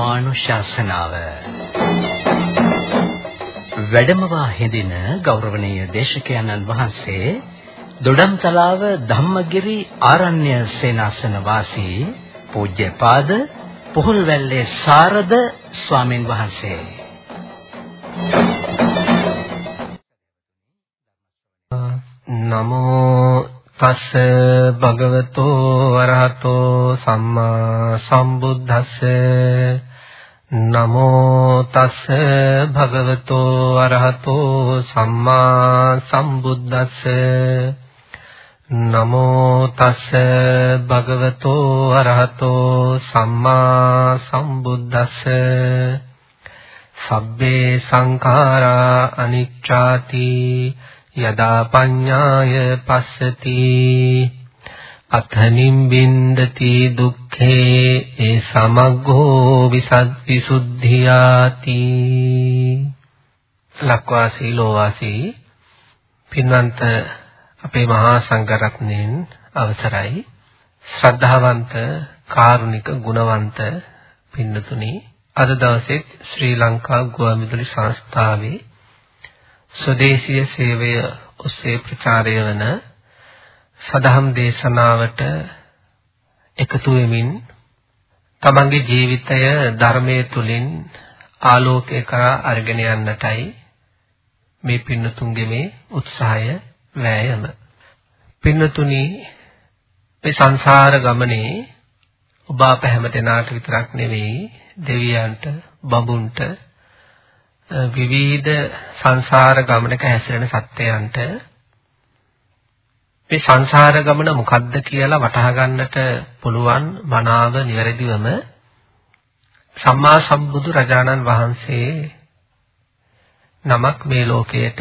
ධර්මානුශාසනාව. වැඩමවා හිඳින ගෞරවනීය දේශකයන්න් වහන්සේ දොඩම්තලාව ධම්මගිරි ආරණ්‍ය සේනාසන වාසී පූජ්‍යපාද පොහොල්වැල්ලේ සාරද ස්වාමින් වහන්සේ. නමෝ තස්ස භගවතෝ අරහතෝ සම්මා සම්බුද්දස්ස නමෝ තස්ස භගවතෝ අරහතෝ සම්මා සම්බුද්දස්ස. නමෝ තස්ස භගවතෝ අරහතෝ සම්මා සම්බුද්දස්ස. සබ්බේ සංඛාරා අනිච්චාති යදා පඤ්ඤාය පස්සති. අතනින් බින්දති දුක්ඛේ ඒ සමග්ගෝ විසුද්ධියාති. ලක්වාසී ලෝවාසී පින්වන්ත අපේ මහා සංඝරත්නයන් අවසරයි. ශ්‍රද්ධාවන්ත කාරුණික ගුණවන්ත පින්නතුනි අද දවසේ ශ්‍රී ලංකා ගුවන්විදුලි සංස්ථාවේ ස්වදේශීය සේවය ඔස්සේ ප්‍රචාරය වන සදහම් දේශනාවට එකතු වෙමින් තමන්ගේ ජීවිතය ධර්මයේ තුලින් ආලෝකය කරා අරගෙන යන්නටයි මේ පින්නතුන්ගේ මේ උත්සාහය වෑයම. පින්නතුනි මේ සංසාර ගමනේ ඔබ අප හැම දෙනාට විතරක් නෙවෙයි දෙවියන්ට බඹුන්ට විවිධ සංසාර ගමනක හැසිරෙන සත්‍යයන්ට මේ සංසාර ගමන මොකක්ද කියලා වටහා ගන්නට පුළුවන් මනාව නිවැරදිවම සම්මා සම්බුදු රජාණන් වහන්සේ නමක් මේ ලෝකයට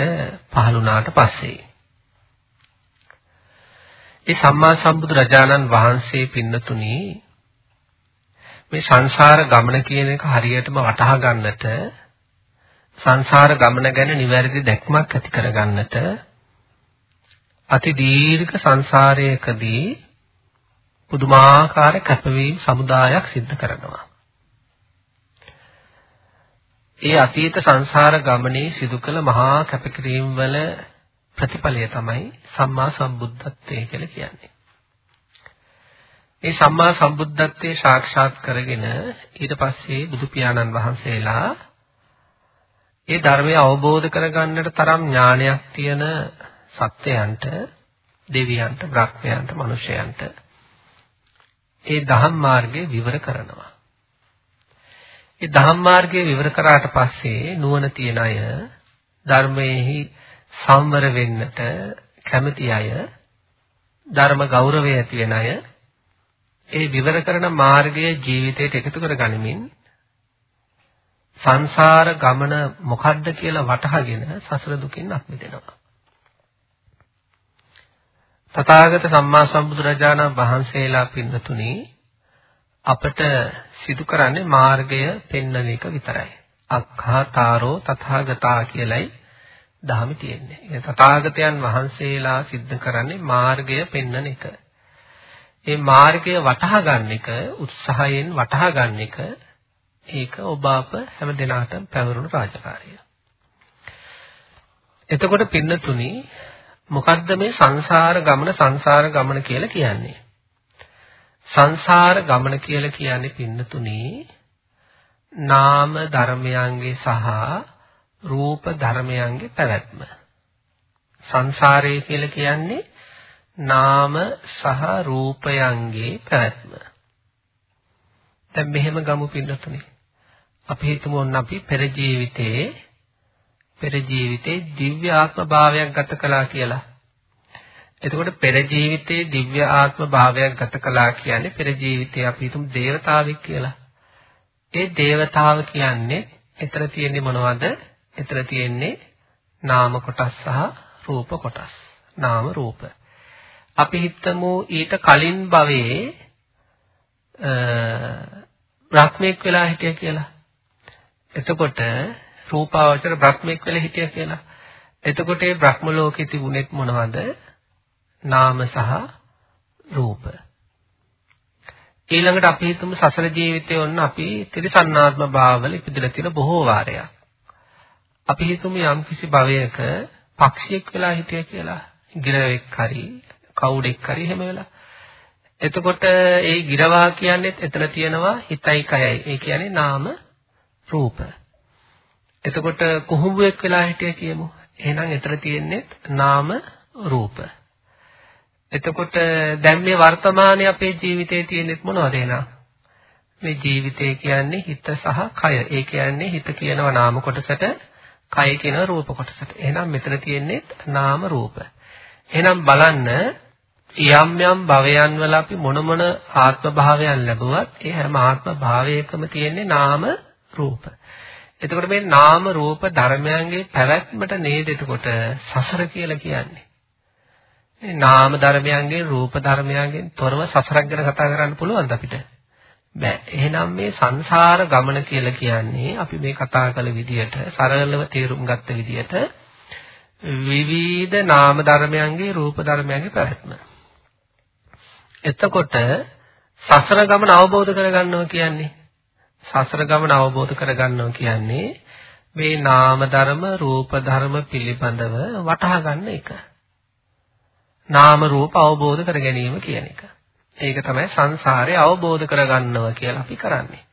පහළ වුණාට පස්සේ. ඒ සම්මා සම්බුදු රජාණන් වහන්සේ පින්නතුණි මේ සංසාර ගමන කියන එක හරියටම වටහා ගන්නට සංසාර ගමන ගැන නිවැරදි දැක්මක් ඇති කරගන්නට අති දීර්ඝ සංසාරයකදී පුදුමාකාර කැපවීම් සමුදායක් සිද්ධ කරනවා. ඒ අතීත සංසාර ගමනේ සිදු කළ මහා කැපකිරීම වල ප්‍රතිඵලය තමයි සම්මා සම්බුද්ධත්වය කියලා කියන්නේ. ඒ සම්මා සම්බුද්ධත්වයේ සාක්ෂාත් කරගෙන ඊට පස්සේ බුදු පියාණන් වහන්සේලා ඒ ධර්මය අවබෝධ කරගන්නට තරම් ඥානයක් තියෙන සත්‍යයන්ට දෙවියන්ට බ්‍රහ්මයන්ට මනුෂ්‍යයන්ට ඒ ධම්ම මාර්ගය විවර කරනවා. ඒ ධම්ම මාර්ගය විවර කරාට පස්සේ නුවණ තියන අය ධර්මයේහි සම්වර වෙන්නට කැමති අය ධර්ම ගෞරවය ඇති වෙන අය ඒ විවර කරන මාර්ගයේ ජීවිතයට එකතු කර ගනිමින් සංසාර ගමන මොකද්ද කියලා වටහාගෙන සසර දුකින් අත් මිදෙනවා. තථාගත සම්මා සම්බුදුරජාණන් වහන්සේලා පින්නතුනි අපට සිදු කරන්නේ මාර්ගය පෙන්වන එක විතරයි. අක්ඛාතාරෝ තථාගතා කියලයි දහමේ තියෙන්නේ. ඒ තථාගතයන් වහන්සේලා සිද්ධ කරන්නේ මාර්ගය පෙන්වන එක. ඒ මාර්ගය වටහා ගන්න එක උත්සාහයෙන් වටහා ගන්න එක ඒක ඔබ අප හැම දිනාටම පැවරුණු රාජකාරිය. එතකොට පින්නතුනි මොකද්ද මේ සංසාර ගමන සංසාර ගමන කියලා කියන්නේ? සංසාර ගමන කියලා කියන්නේ පින්නතුනි නාම ධර්මයන්ගේ සහ රූප ධර්මයන්ගේ පැවැත්ම. සංසාරය කියලා කියන්නේ නාම සහ රූපයන්ගේ පැවැත්ම. දැන් මෙහෙම ගමු පින්නතුනි. අපි හිතමු ඔන්න අපි පෙර ජීවිතේ පෙර ජීවිතේ දිව්‍ය ආත්ම භාවයක් ගත කළා කියලා. එතකොට පෙර ජීවිතේ දිව්‍ය ආත්ම භාවයක් ගත කළා කියන්නේ පෙර ජීවිතේ අපි හිතමු දේවතාවෙක් කියලා. ඒ දේවතාව කියන්නේ එතන තියෙන්නේ මොනවද? එතන තියෙන්නේ නාම කොටස් සහ රූප කොටස්. නාම රූප. අපි හිතමු ඊට කලින් භවයේ බ්‍රහ්මෙක් වෙලා හිටිය කියලා. එතකොට රූපාවචර බ්‍රහ්මෙක් වෙලා හිටියා කියලා. එතකොට ඒ බ්‍රහ්ම ලෝකේ තිබුණෙත් මොනවද? නාම සහ රූප. ඊළඟට අපි හිතමු සසර ජීවිතේ ඔන්න අපි ත්‍රිසන්නාත්ම භාවවල ඉපදලා තියෙන බොහෝ වාරයක්. අපි හිතමු යම් කිසි භවයක පක්ෂියෙක් වෙලා හිටිය කියලා. ගිරවෙක් හරි කවුඩෙක් හරි එහෙම වෙලා. එතකොට ඒ ගිරවා කියන්නේත් එතන තියෙනවා හිතයි කයයි. ඒ කියන්නේ නාම රූප. එතකොට කුහුඹුවෙක් වෙලා හිටිය කියමු. එහෙනම් එතන තියෙන්නේ නාම රූප. එතකොට දැන් මේ වර්තමානයේ අපේ ජීවිතයේ තියෙන්නේ මොනවද එහෙනම්? මේ ජීවිතය කියන්නේ හිත සහ කය. ඒ කියන්නේ හිත කියනවා නාම කොටසට, කය කියනවා රූප කොටසට. එහෙනම් මෙතන තියෙන්නේ නාම රූප. එහෙනම් බලන්න යම් යම් භවයන් වල අපි මොන මොන ආත්ම භාවයන් ලැබුවත් ඒ හැම ආත්ම භාවයකම තියෙන්නේ නාම රූප. එතකොට මේ නාම රූප ධර්මයන්ගේ පැවැත්මට නේද එතකොට සසර කියලා කියන්නේ. මේ නාම ධර්මයන්ගෙන් රූප ධර්මයන්ගෙන් තොරව සසරක් ගැන කතා කරන්න පුළුවන්ද අපිට? බෑ. එහෙනම් මේ සංසාර ගමන කියලා කියන්නේ අපි මේ කතා කළ විදිහට සරලව තේරුම් ගත්ත විදිහට විවිධ නාම ධර්මයන්ගේ රූප ධර්මයන්ගේ පැවැත්ම. එතකොට සසර ගමන අවබෝධ කරගන්නවා කියන්නේ සසර ගමන අවබෝධ කරගන්නවා කියන්නේ මේ නාම ධර්ම රූප ධර්ම පිළිබඳව වටහා ගන්න එක. නාම රූප අවබෝධ කර ගැනීම කියන එක. ඒක තමයි සංසාරය අවබෝධ කරගන්නවා කියලා අපි කරන්නේ.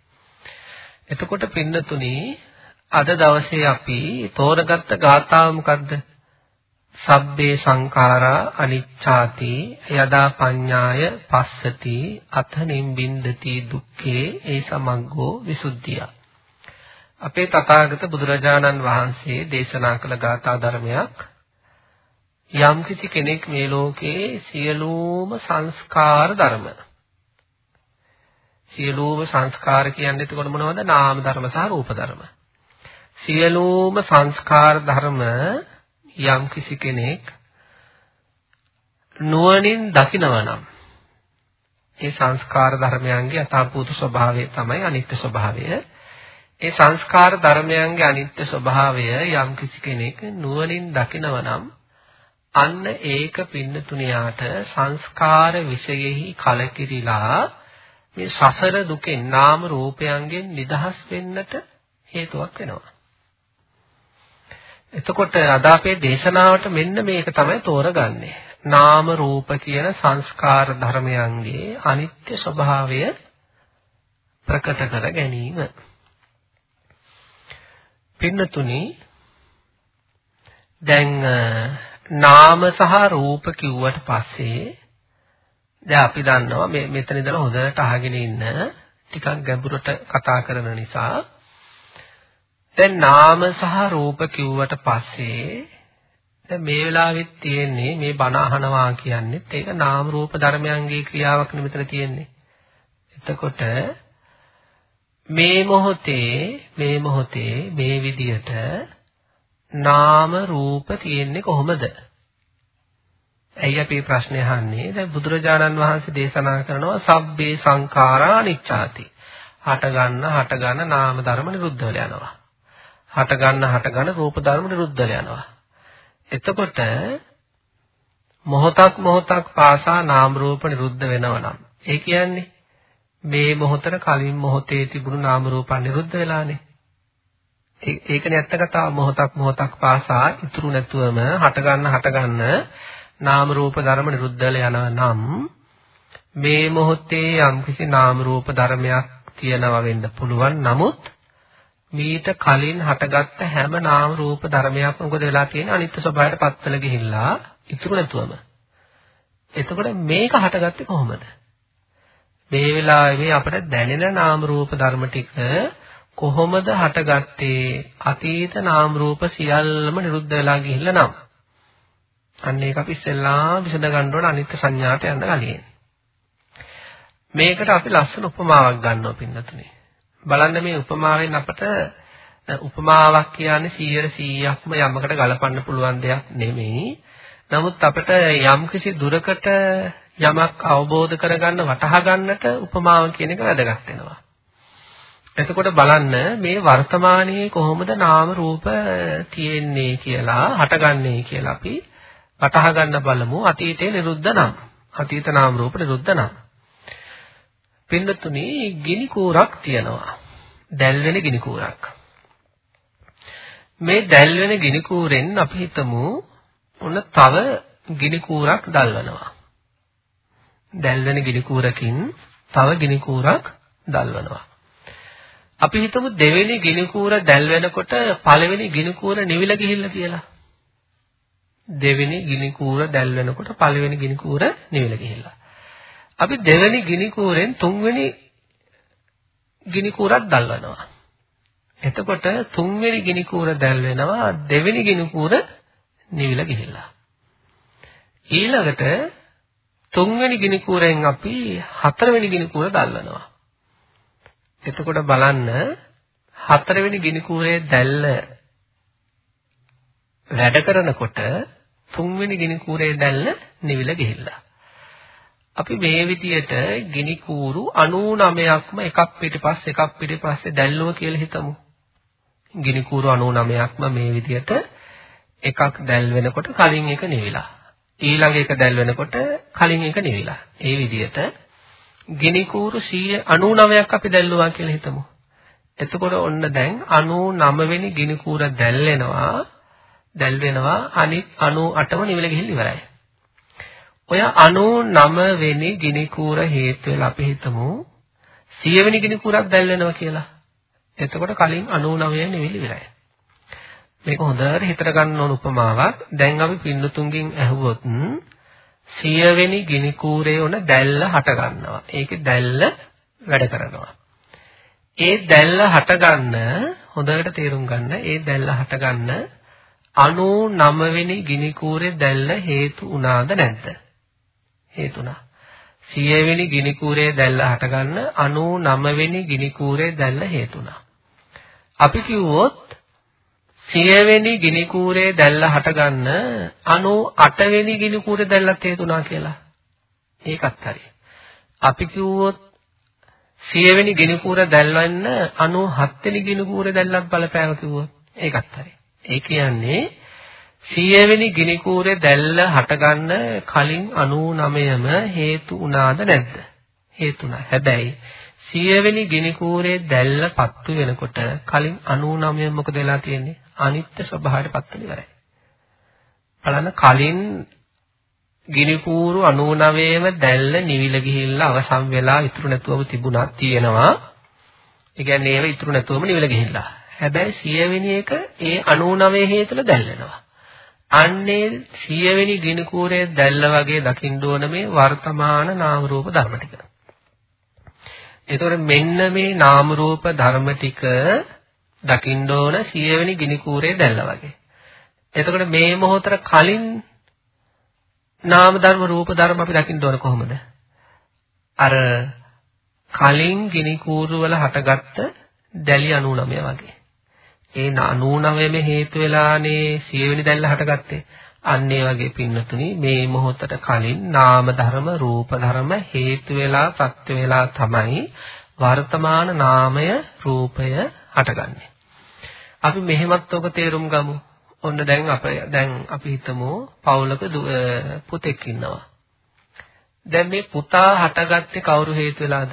එතකොට පින්නතුනි අද දවසේ අපි තෝරගත්ත ගාථාව මොකද්ද? සබ්බේ සංඛාරා අනිච්ඡාති යදා පඤ්ඤාය පස්සති අත නිම්බින්දති දුක්ඛේ ඒ සමග්ගෝ විසුද්ධිය. අපේ තථාගත බුදුරජාණන් වහන්සේ දේශනා කළ ගාථා ධර්මයක් යම් කිසි කෙනෙක් මේ ලෝකේ සියලුම සංස්කාර ධර්ම. සියලුම සංස්කාර කියන්නේ එතකොට මොනවද? නාම ධර්ම සහ රූප ධර්ම. සියලුම සංස්කාර ධර්ම යම් කිසි කෙනෙක් නුවණින් දකිනවා නම් ඒ සංස්කාර ධර්මයන්ගේ අතාපූත ස්වභාවය තමයි අනිත්‍ය ස්වභාවය. ඒ සංස්කාර ධර්මයන්ගේ අනිත්‍ය ස්වභාවය යම් කිසි කෙනෙක් නුවණින් දකිනවා නම් අන්න ඒක පින්නතුණියාට සංස්කාර විශේෂෙහි කලකිරිලා මේ සසර දුකෙන් නාම රූපයන්ගෙන් නිදහස් වෙන්නට හේතුවක් වෙනවා. එතකොට අද අපේ දේශනාවට මෙන්න මේක තමයි තෝරගන්නේ. නාම රූප කියන සංස්කාර ධර්මයන්ගේ අනිත්‍ය ස්වභාවය ප්‍රකට කර ගැනීම. පින්නතුනි දැන් නාම සහ රූප කිව්වට පස්සේ දැන් අපි දන්නවා මේ මෙතන ඉඳලා හොඳට අහගෙන ඉන්න ටිකක් ගැඹුරට කතා කරන නිසා දැන් නාම සහ රූප කිව්වට පස්සේ දැන් මේ වෙලාවෙත් තියෙන්නේ මේ බණ අහනවා කියන්නේත් ඒක නාම රූප ධර්මයන්ගේ ක්‍රියාවක් නෙමෙතන තියෙන්නේ. එතකොට මේ මොහොතේ මේ මොහොතේ මේ විදියට නාම රූප තියෙන්නේ කොහොමද? ඇයි අපි ප්‍රශ්නේ අහන්නේ? දැන් බුදුරජාණන් වහන්සේ දේශනා කරනවා සබ්බේ සංඛාරා අනිච්චාති. හට ගන්න හට ගන්න නාම ධර්ම නිරුද්ධ වෙලා යනවා. හට ගන්න හට ගන්න රූප ධර්ම නිරුද්ධ යනවා. එතකොට මොහොතක් මොහොතක් පාසා නාම රූප නිරුද්ධ වෙනවා නම් ඒ කියන්නේ මේ මොහොතට කලින් මොහොතේ තිබුණු නාම රූප නිරුද්ධ වෙලානේ. ඒකනේ ඇත්ත කතාව මොහොතක් මොහොතක් පාසා ඉතුරු නැතුවම හට ගන්න හට ගන්න නාම රූප ධර්ම නිරුද්ධ වෙලා යනවා නම් මේ මොහොතේ යම්කිසි නාම රූප ධර්මයක් තියෙනවා වෙන්න පුළුවන්. නමුත් මීට කලින් හටගත්ත හැම නාම රූප ධර්මයක්ම මොකද වෙලා තියෙන්නේ අනිත්‍ය ස්වභාවයට පත්වල ගිහිල්ලා ඉතුරු නැතුවම. එතකොට මේක හටගත්තේ කොහොමද? මේ වෙලාවේ අපිට දැනෙන නාම රූප ධර්ම ටික කොහොමද හටගත්තේ? අතීත නාම රූප සියල්ලම නිරුද්ධ වෙලා ගිහිල්ලා නම්. අන්න ඒක අපි ඉස්සෙල්ලා විසඳ ගන්න ඕන අනිත්‍ය සංඥාට යන්න කලින්. මේකට අපි ලස්සන උපමාවක් ගන්නවා පින්නතුනේ. බලන්න මේ උපමාවෙන් අපට උපමාවක් කියන්නේ 100%ක්ම යමකට ගලපන්න පුළුවන් දෙයක් නෙමෙයි. නමුත් අපිට යම්කිසි දුරකට යමක් අවබෝධ කරගන්න වටහා ගන්නට උපමාව කියන එක වැදගත් වෙනවා. එතකොට බලන්න මේ වර්තමානයේ කොහොමද නාම රූප තියෙන්නේ කියලා හටගන්නේ කියලා අපි වටහා ගන්න බලමු අතීතේ නිරුද්ධ නම් අතීත නාම රූප නිරුද්ධ නම් පින්නතුනි ගිනි කූරක් තියනවා. දැල් වෙන ගිනි කූරක්. මේ දැල් වෙන ගිනි කූරෙන් අපි හිතමු ඔන්න තව ගිනි කූරක් දල්වනවා. දැල් වෙන ගිනි කූරකින් තව ගිනි කූරක් දල්වනවා. අපි හිතමු දෙවෙනි ගිනි කූර දැල් වෙනකොට පළවෙනි ගිනි කූර නිවිලා ගිහිල්ලා කියලා. දෙවෙනි ගිනි කූර දැල් වෙනකොට පළවෙනි ගිනි කූර නිවිලා ගිහිල්ලා. අපි දෙවෙනි ගිනි කූරෙන් තුන්වෙනි ගිනි කූරක් දල්වනවා. එතකොට තුන්වෙනි ගිනි කූර දැල් වෙනවා දෙවෙනි ගිනි කූර නිවිලා ගිහිල්ලා. ඊළඟට තුන්වෙනි ගිනි කූරෙන් අපි හතරවෙනි ගිනි කූර දල්වනවා. එතකොට බලන්න හතරවෙනි ගිනි කූරේ දැල්ල වැඩ කරනකොට තුන්වෙනි ගිනි කූරේ දැල්ල නිවිලා ගිහිල්ලා. අපි මේ විදියට ගිනි කූරු 99ක්ම එකක් පිටිපස්ස එකක් පිටිපස්සේ දැල්ලුව කියලා හිතමු. ගිනි කූරු 99ක්ම මේ විදියට එකක් දැල් වෙනකොට කලින් එක නිවිලා. ඊළඟ එක දැල් වෙනකොට කලින් එක නිවිලා. ඒ විදියට ගිනි කූරු 199ක් අපි දැල්ලුවා කියලා හිතමු. එතකොට ඔන්න දැන් 99 වෙනි ගිනි කූර දැල්වෙනවා. දැල් වෙනවා අනිත් 98ම නිවිලා ගිහින් ඉවරයි. ඔය 99 වෙනි ගිනි කූර හේතු වෙලා අපි හිතමු 100 වෙනි ගිනි කූරක් දැල් වෙනවා කියලා. එතකොට කලින් 99 නිවිලි ඉවරයි. මේක හොඳට හිතට ගන්න ඕන උපමාවක්. දැන් අපි පින්නතුන්ගෙන් ඇහුවොත් 100 වෙනි ගිනි කූරේ උන දැල්ල හට ගන්නවා. ඒකේ දැල්ල වැඩ කරනවා. ඒ දැල්ල හට ගන්න හොඳට තේරුම් ගන්න. ඒ දැල්ල හට ගන්න 99 වෙනි ගිනි කූරේ දැල්ල හේතු වුණාද නැද්ද? හේතුණා. 100 වෙනි ගිනි කූරේ දැල්ල හට ගන්න 99 වෙනි ගිනි කූරේ දැල්ල හේතුණා. අපි කිව්වොත් 100 වෙනි ගිනි කූරේ දැල්ල හටගන්න 98 වෙනි ගිනි කූරේ දැල්ලත් හේතුණා කියලා. ඒකත් හරි. අපි කිව්වොත් 100 වෙනි ගිනි කූර දැල්වන්න 97 වෙනි ගිනි කූරේ දැල්ලත් බලපෑව කිව්වොත් ඒකත් හරි. ඒ කියන්නේ 100 වෙනි ගිනි කූරේ දැල්ල හටගන්න කලින් 99ම හේතු වුණාද නැද්ද? හේතුණා. හැබැයි 100 වෙනි ගිනි කූරේ දැල්ල පත්තු වෙනකොට කලින් 99 මොකද වෙලා තියෙන්නේ? අනිත්‍ය ස්වභාවයට පත් වෙලා ඉවරයි. බලන්න කලින් ගිනි කූරු 99ම දැල්ල නිවිල ගිහිල්ලා අවසන් වෙලා ඉතුරු නැතුවම තිබුණා තියෙනවා. ඒ කියන්නේ ඒව ඉතුරු නැතුවම නිවිල ගිහිල්ලා. හැබැයි 100 වෙනි එක ඒ 99 හේතුල දැල්ලනවා. අන්නේ 100 වෙනි ගිනි කූරේ දැල්ල වගේ දකින්න ඕන මේ වර්තමාන නාම රූප ධර්ම ටික. එතකොට මෙන්න මේ නාම රූප ධර්ම ටික දකින්න ඕන 100 වෙනි ගිනි කූරේ දැල්ලා වගේ. එතකොට මේ මොහොතට කලින් නාම ධර්ම රූප ධර්ම අපි දකින්න ඕන කොහොමද? අර කලින් ගිනි කූරු වල හටගත්ත දැලි 99 වගේ. ඒ 99 හේතු වෙලානේ 100 වෙනි දැල්ල හටගත්තේ. අන්න ඒ වගේ පින්නතුනි මේ මොහොතට කලින් නාම ධර්ම රූප ධර්ම හේතු වෙලා ප්‍රත්‍ය වෙලා තමයි වර්තමාන නාමය රූපය හටගන්නේ. අපි මෙහෙමත් ඔක තේරුම් ගමු. ඔන්න දැන් අප දැන් අපි හිතමු පවුලක පුතෙක් ඉන්නවා. දැන් මේ පුතා හටගත්තේ කවුරු හේතු වෙලාද?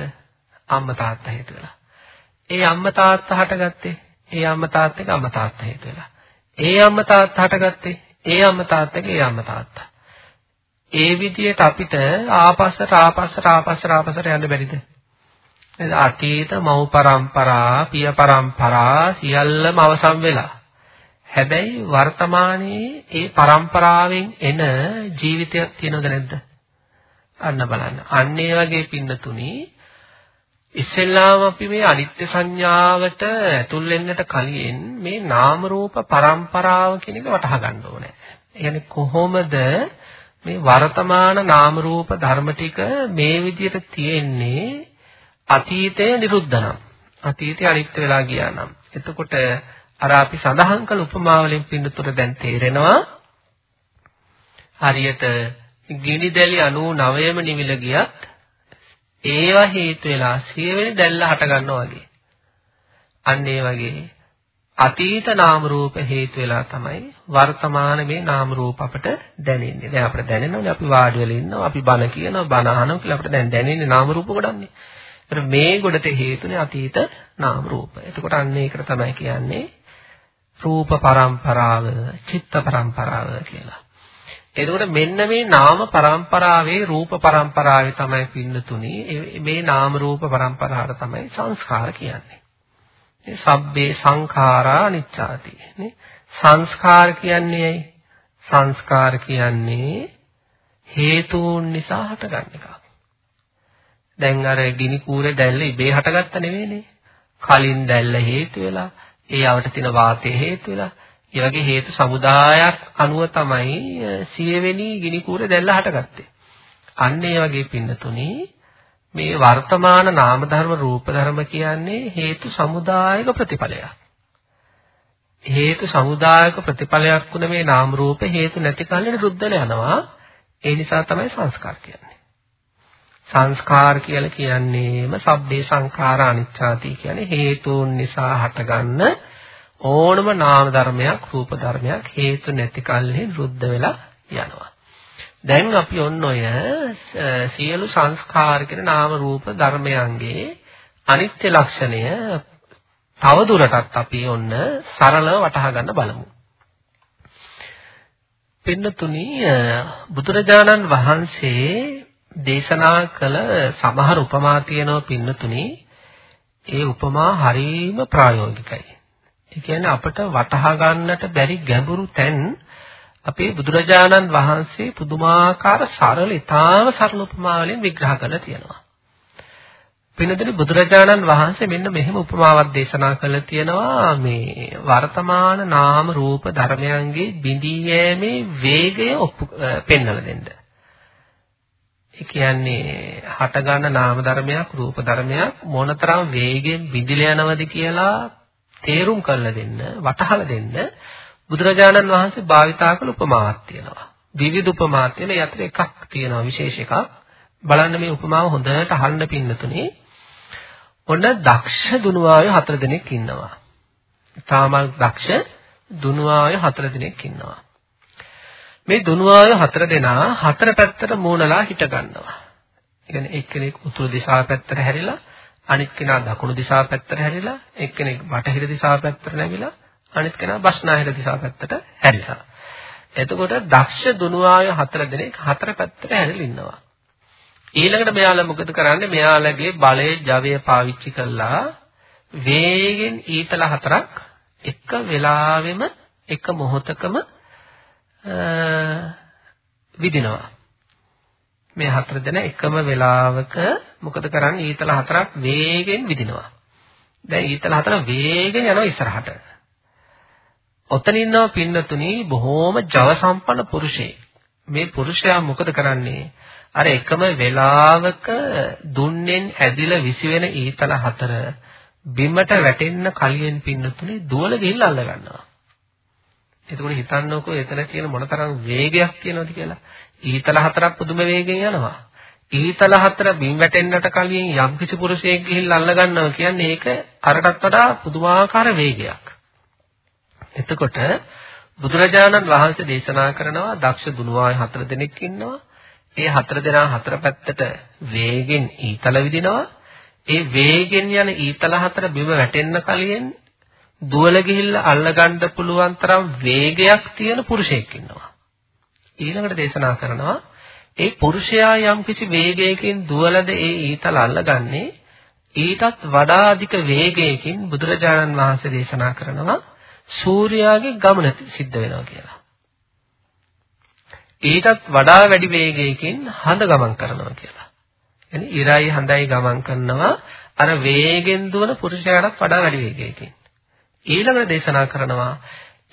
අම්මා තාත්තා හේතු වෙලා. ඒ අම්මා තාත්තා හටගත්තේ ඒ අම්ම තාත්තගේ අම්ම තාත්තා හේතු වෙලා. ඒ අම්ම තාත්තා හටගත්තේ ඒ අම්ම තාත්තගේ ඒ අම්ම තාත්තා. ඒ විදිහට අපිට ආපස්සට ආපස්සට ආපස්සට ආපස්සට යන්න බැරිද? නේද? අතීත මව් පරම්පරා, පිය පරම්පරා සියල්ලම අවසන් වෙලා. හැබැයි වර්තමානයේ ඒ පරම්පරාවෙන් එන ජීවිතයක් තියෙනවද නැද්ද? අන්න බලන්න. අන්න ඒ වගේ පින්නතුණී ඉස්සෙල්ලාම අපි මේ අනිත්‍ය සංඥාවට ඇතුල් වෙන්නට කලින් මේ නාම රූප પરම්පරාව කියන එක වටහා ගන්න ඕනේ. ඒ කොහොමද මේ වර්තමාන නාම රූප ධර්ම ටික මේ විදිහට තියෙන්නේ? අතීතය නිරුද්ධ නම්. අතීතය අනිත්‍ය වෙලා ගියා නම්. එතකොට අර අපි සඳහන් කළ උපමාවලින් පින්නතුර දැන් තේරෙනවා. හරියට ගිනි දැලි 99ම නිවිල ගියත් ඒවා හේතු වෙලා සියවෙනි දැල්ල හට ගන්නවා වගේ. අන්න ඒ වගේ අතීත නාම රූප හේතු වෙලා තමයි වර්තමාන මේ නාම රූප අපට දැනෙන්නේ. දැන් අපිට දැනෙනවානේ අපි වාඩි වෙලා ඉන්නවා, අපි බන කියනවා, බන අහනවා කියලා අපිට දැන් දැනෙන්නේ නාම රූප ගොඩන්නේ. ඒතර මේ ගොඩට හේතුනේ අතීත නාම රූප. එතකොට අන්න ඒකට තමයි කියන්නේ රූප පරම්පරාව, චිත්ත පරම්පරාව කියලා. එතකොට මෙන්න මේ නාම પરම්පරාවේ රූප પરම්පරාවේ තමයි පින්නතුනි මේ නාම රූප પરම්පරාවට තමයි සංස්කාර කියන්නේ. මේ සබ්බේ සංඛාරා නිච්ඡාති නේ සංස්කාර කියන්නේ ඇයි? සංස්කාර කියන්නේ හේතුන් නිසා හටගන්න එකක්. දැන් අර ගිනි කූරේ දැල්ල ඉබේ හටගත්ත නෙවෙයිනේ. කලින් දැල්ල හේතු වෙලා, ඒ යවට තියෙන වාතය හේතු වෙලා, ඒ වගේ හේතු සමුදායක් අනුව තමයි සියවෙනි ගිනි කූරේ දැල්ල හටගත්තේ. අන්න ඒ වගේ පින්නතුනි මේ වර්තමාන නාම ධර්ම රූප ධර්ම කියන්නේ හේතු සමුදායක ප්‍රතිඵලයක්. හේතු සමුදායක ප්‍රතිඵලයක් වුණ මේ නාම රූප හේතු නැති කල්ලේ රුද්දල යනවා. ඒ නිසා තමයි සංස්කාර කියන්නේ. සංස්කාර කියලා කියන්නේම සබ්බේ සංඛාරා අනිච්චාති කියන්නේ හේතුන් නිසා හටගන්න ඕනම නාම ධර්මයක් රූප ධර්මයක් හේතු නැති කල්හි රුද්ධ වෙලා යනවා. දැන් අපි ඔන්න ඔය සියලු සංස්කාර කියන නාම රූප ධර්මයන්ගේ අනිත්‍ය ලක්ෂණය තව දුරටත් අපි ඔන්න සරලව වටහා ගන්න බලමු. පින්නතුනි බුදුරජාණන් වහන්සේ දේශනා කළ සමහර උපමා තියෙනවා පින්නතුනි ඒ උපමා හරීම ප්‍රායෝගිකයි. ඒ කියන්නේ අපිට වටහා ගන්නට බැරි ගැඹුරු තැන් අපේ බුදුරජාණන් වහන්සේ පුදුමාකාර සරල ඊටාම සරල උපමා වලින් විග්‍රහ කරලා තියෙනවා. පින්නදෙනි බුදුරජාණන් වහන්සේ මෙන්න මෙහෙම උපමාවක් දේශනා කළා තියෙනවා මේ වර්තමාන නාම රූප ධර්මයන්ගේ බිඳී යෑමේ වේගය පෙන්වලා දෙන්න. ඒ කියන්නේ හටගන්න නාම ධර්මයක් රූප ධර්මයක් මොනතරම් වේගෙන් බිඳිලා යනවද කියලා තේරුම් කරලා දෙන්න වටහලා දෙන්න බුදුරජාණන් වහන්සේ භාවිතා කළ උපමාවක් තියෙනවා. විවිධ උපමා තියෙන යතර එකක් තියෙනවා විශේෂ එකක්. බලන්න මේ උපමාව හොඳට අහන්න පින්නතුනේ ඔන්න දක්ෂ දුනුවායෝ හතර දෙනෙක් ඉන්නවා. තාමල් දක්ෂ දුනුවායෝ හතර දෙනෙක් ඉන්නවා. මේ දුනුවායෝ හතර දෙනා හතර පැත්තට මූණලා හිට ගන්නවා. ඒ කියන්නේ එක්කෙනෙක් උතුරු දිශාව පැත්තට හැරිලා අනිත් කෙනා දකුණු දිශාව පැත්තට හැරිලා එක්කෙනෙක් බටහිර දිශාව පැත්තට නැමිලා අනිත් කෙනා බස්නාහිර දිශාව පැත්තට හැරිලා. එතකොට දක්ෂ දුනුවායෝ හතර දෙනෙක් හතර පැත්තට හැරිලා ඉන්නවා. ඊළඟට මෙයාලා මොකද කරන්නේ? මෙයාලගේ බලය, ජවය පාවිච්චි කළා වේගෙන් ඊතල හතරක් එක වෙලාවෙම එක මොහොතකම විදිනවා. මේ හතර දෙනා එකම වෙලාවක මොකද කරන්නේ? ඊතල හතරක් වේගෙන් විදිනවා. දැන් ඊතල හතර වේගෙන් යනවා ඉස්සරහට. ඔතන ඉන්නව පින්නතුණි බොහෝම ජව සම්පන්න පුරුෂයෙක්. මේ පුරුෂයා මොකද කරන්නේ? අර එකම වෙලාවක දුන්නෙන් ඇදිලා විසි වෙන ඊතල හතර බිමට වැටෙන්න කලින් පින්නතුනේ දුවල ගිහිල්ලා අල්ල ගන්නවා. එතකොට හිතන්නකෝ එතන තියෙන මොනතරම් වේගයක් තියෙනවද කියලා. ඊතල හතරක් පුදුම වේගෙන් යනවා. ඊතල හතර බිම් වැටෙන්නට කලින් යම් කිසි පුරුෂයෙක් ගිහිල්ලා අල්ල ගන්නවා කියන්නේ ඒක අරටත් වඩා පුදුමාකාර වේගයක්. එතකොට බුදුරජාණන් වහන්සේ දේශනා කරනවා දක්ෂ දුනුවාය හතර දෙනෙක් ඉන්නවා. ඒ හතර දෙනා හතර පැත්තට වේගෙන් ඊතල විදිනවා. ඒ වේගෙන් යන ඊතල හතර බිම වැටෙන්න කලින් දුවල ගිහිල්ලා අල්ලගන්න පුළුවන් තරම් වේගයක් තියෙන පුරුෂයෙක් ඉන්නවා. ඊළඟට දේශනා කරනවා ඒ පුරුෂයා යම්කිසි වේගයකින් දුවලද ඒ ඊතල අල්ලගන්නේ ඊටත් වඩා අධික වේගයකින් බුදුරජාණන් වහන්සේ දේශනා කරනවා සූර්යාගේ ගමන සිද්ධ වෙනවා කියලා. ඊටත් වඩා වැඩි වේගයකින් හඳ ගමන් කරනවා කියලා. يعني ඉරයි හඳයි ගමන් කරනවා අර වේගෙන් දුවන පුරුෂයාටත් වඩා වැඩි වේගයකින්. ඊළඟට දේශනා කරනවා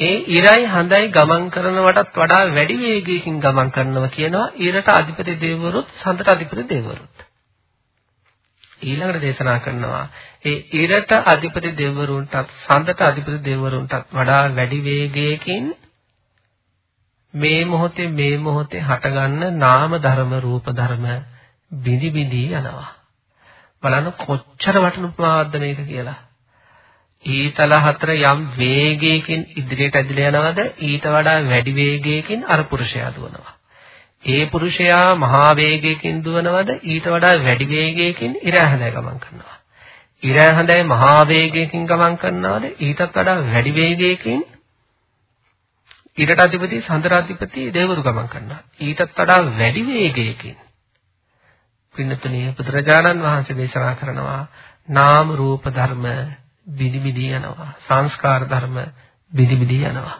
ඒ ඉරයි හඳයි ගමන් කරනවටත් වඩා වැඩි වේගයකින් ගමන් කරනවා කියනවා ඊරට අධිපති දෙවිවරුත් සඳට අධිපති දෙවිවරුත්. ඊළඟට දේශනා කරනවා ඒ ඉරට අධිපති දෙවිවරුන්ටත් සඳට අධිපති දෙවිවරුන්ටත් වඩා වැඩි වේගයකින් මේ මොහොතේ මේ මොහොතේ හටගන්න නාම ධර්ම රූප ධර්ම බිඳි බිඳි යනවා. බලන්න කොච්චර වටිනුපාවක්ද මේක කියලා. ඊතල හතර යම් වේගයකින් ඉදිරියට ඇදලා යනවද ඊට වඩා වැඩි වේගයකින් අර පුරුෂයා දුවනවා. ඒ පුරුෂයා මහා වේගයකින් දුවනවද ඊට වඩා වැඩි වේගයකින් ඉර ඇහැඳයි ගමන් කරනවා. ඉර ඇහැඳයි මහා වේගයකින් ගමන් කරනවද ඊටත් වඩා වැඩි වේගයකින් ඉරට අධිපති සඳර අධිපති දෙවරු ගමන් කරනවා. ඊටත් වඩා වැඩි වේගයකින් පින්නතුණිය බුදුරජාණන් වහන්සේ දේශනා කරනවා නාම රූප ධර්ම විනිවිද යනවා. සංස්කාර ධර්ම විනිවිද යනවා.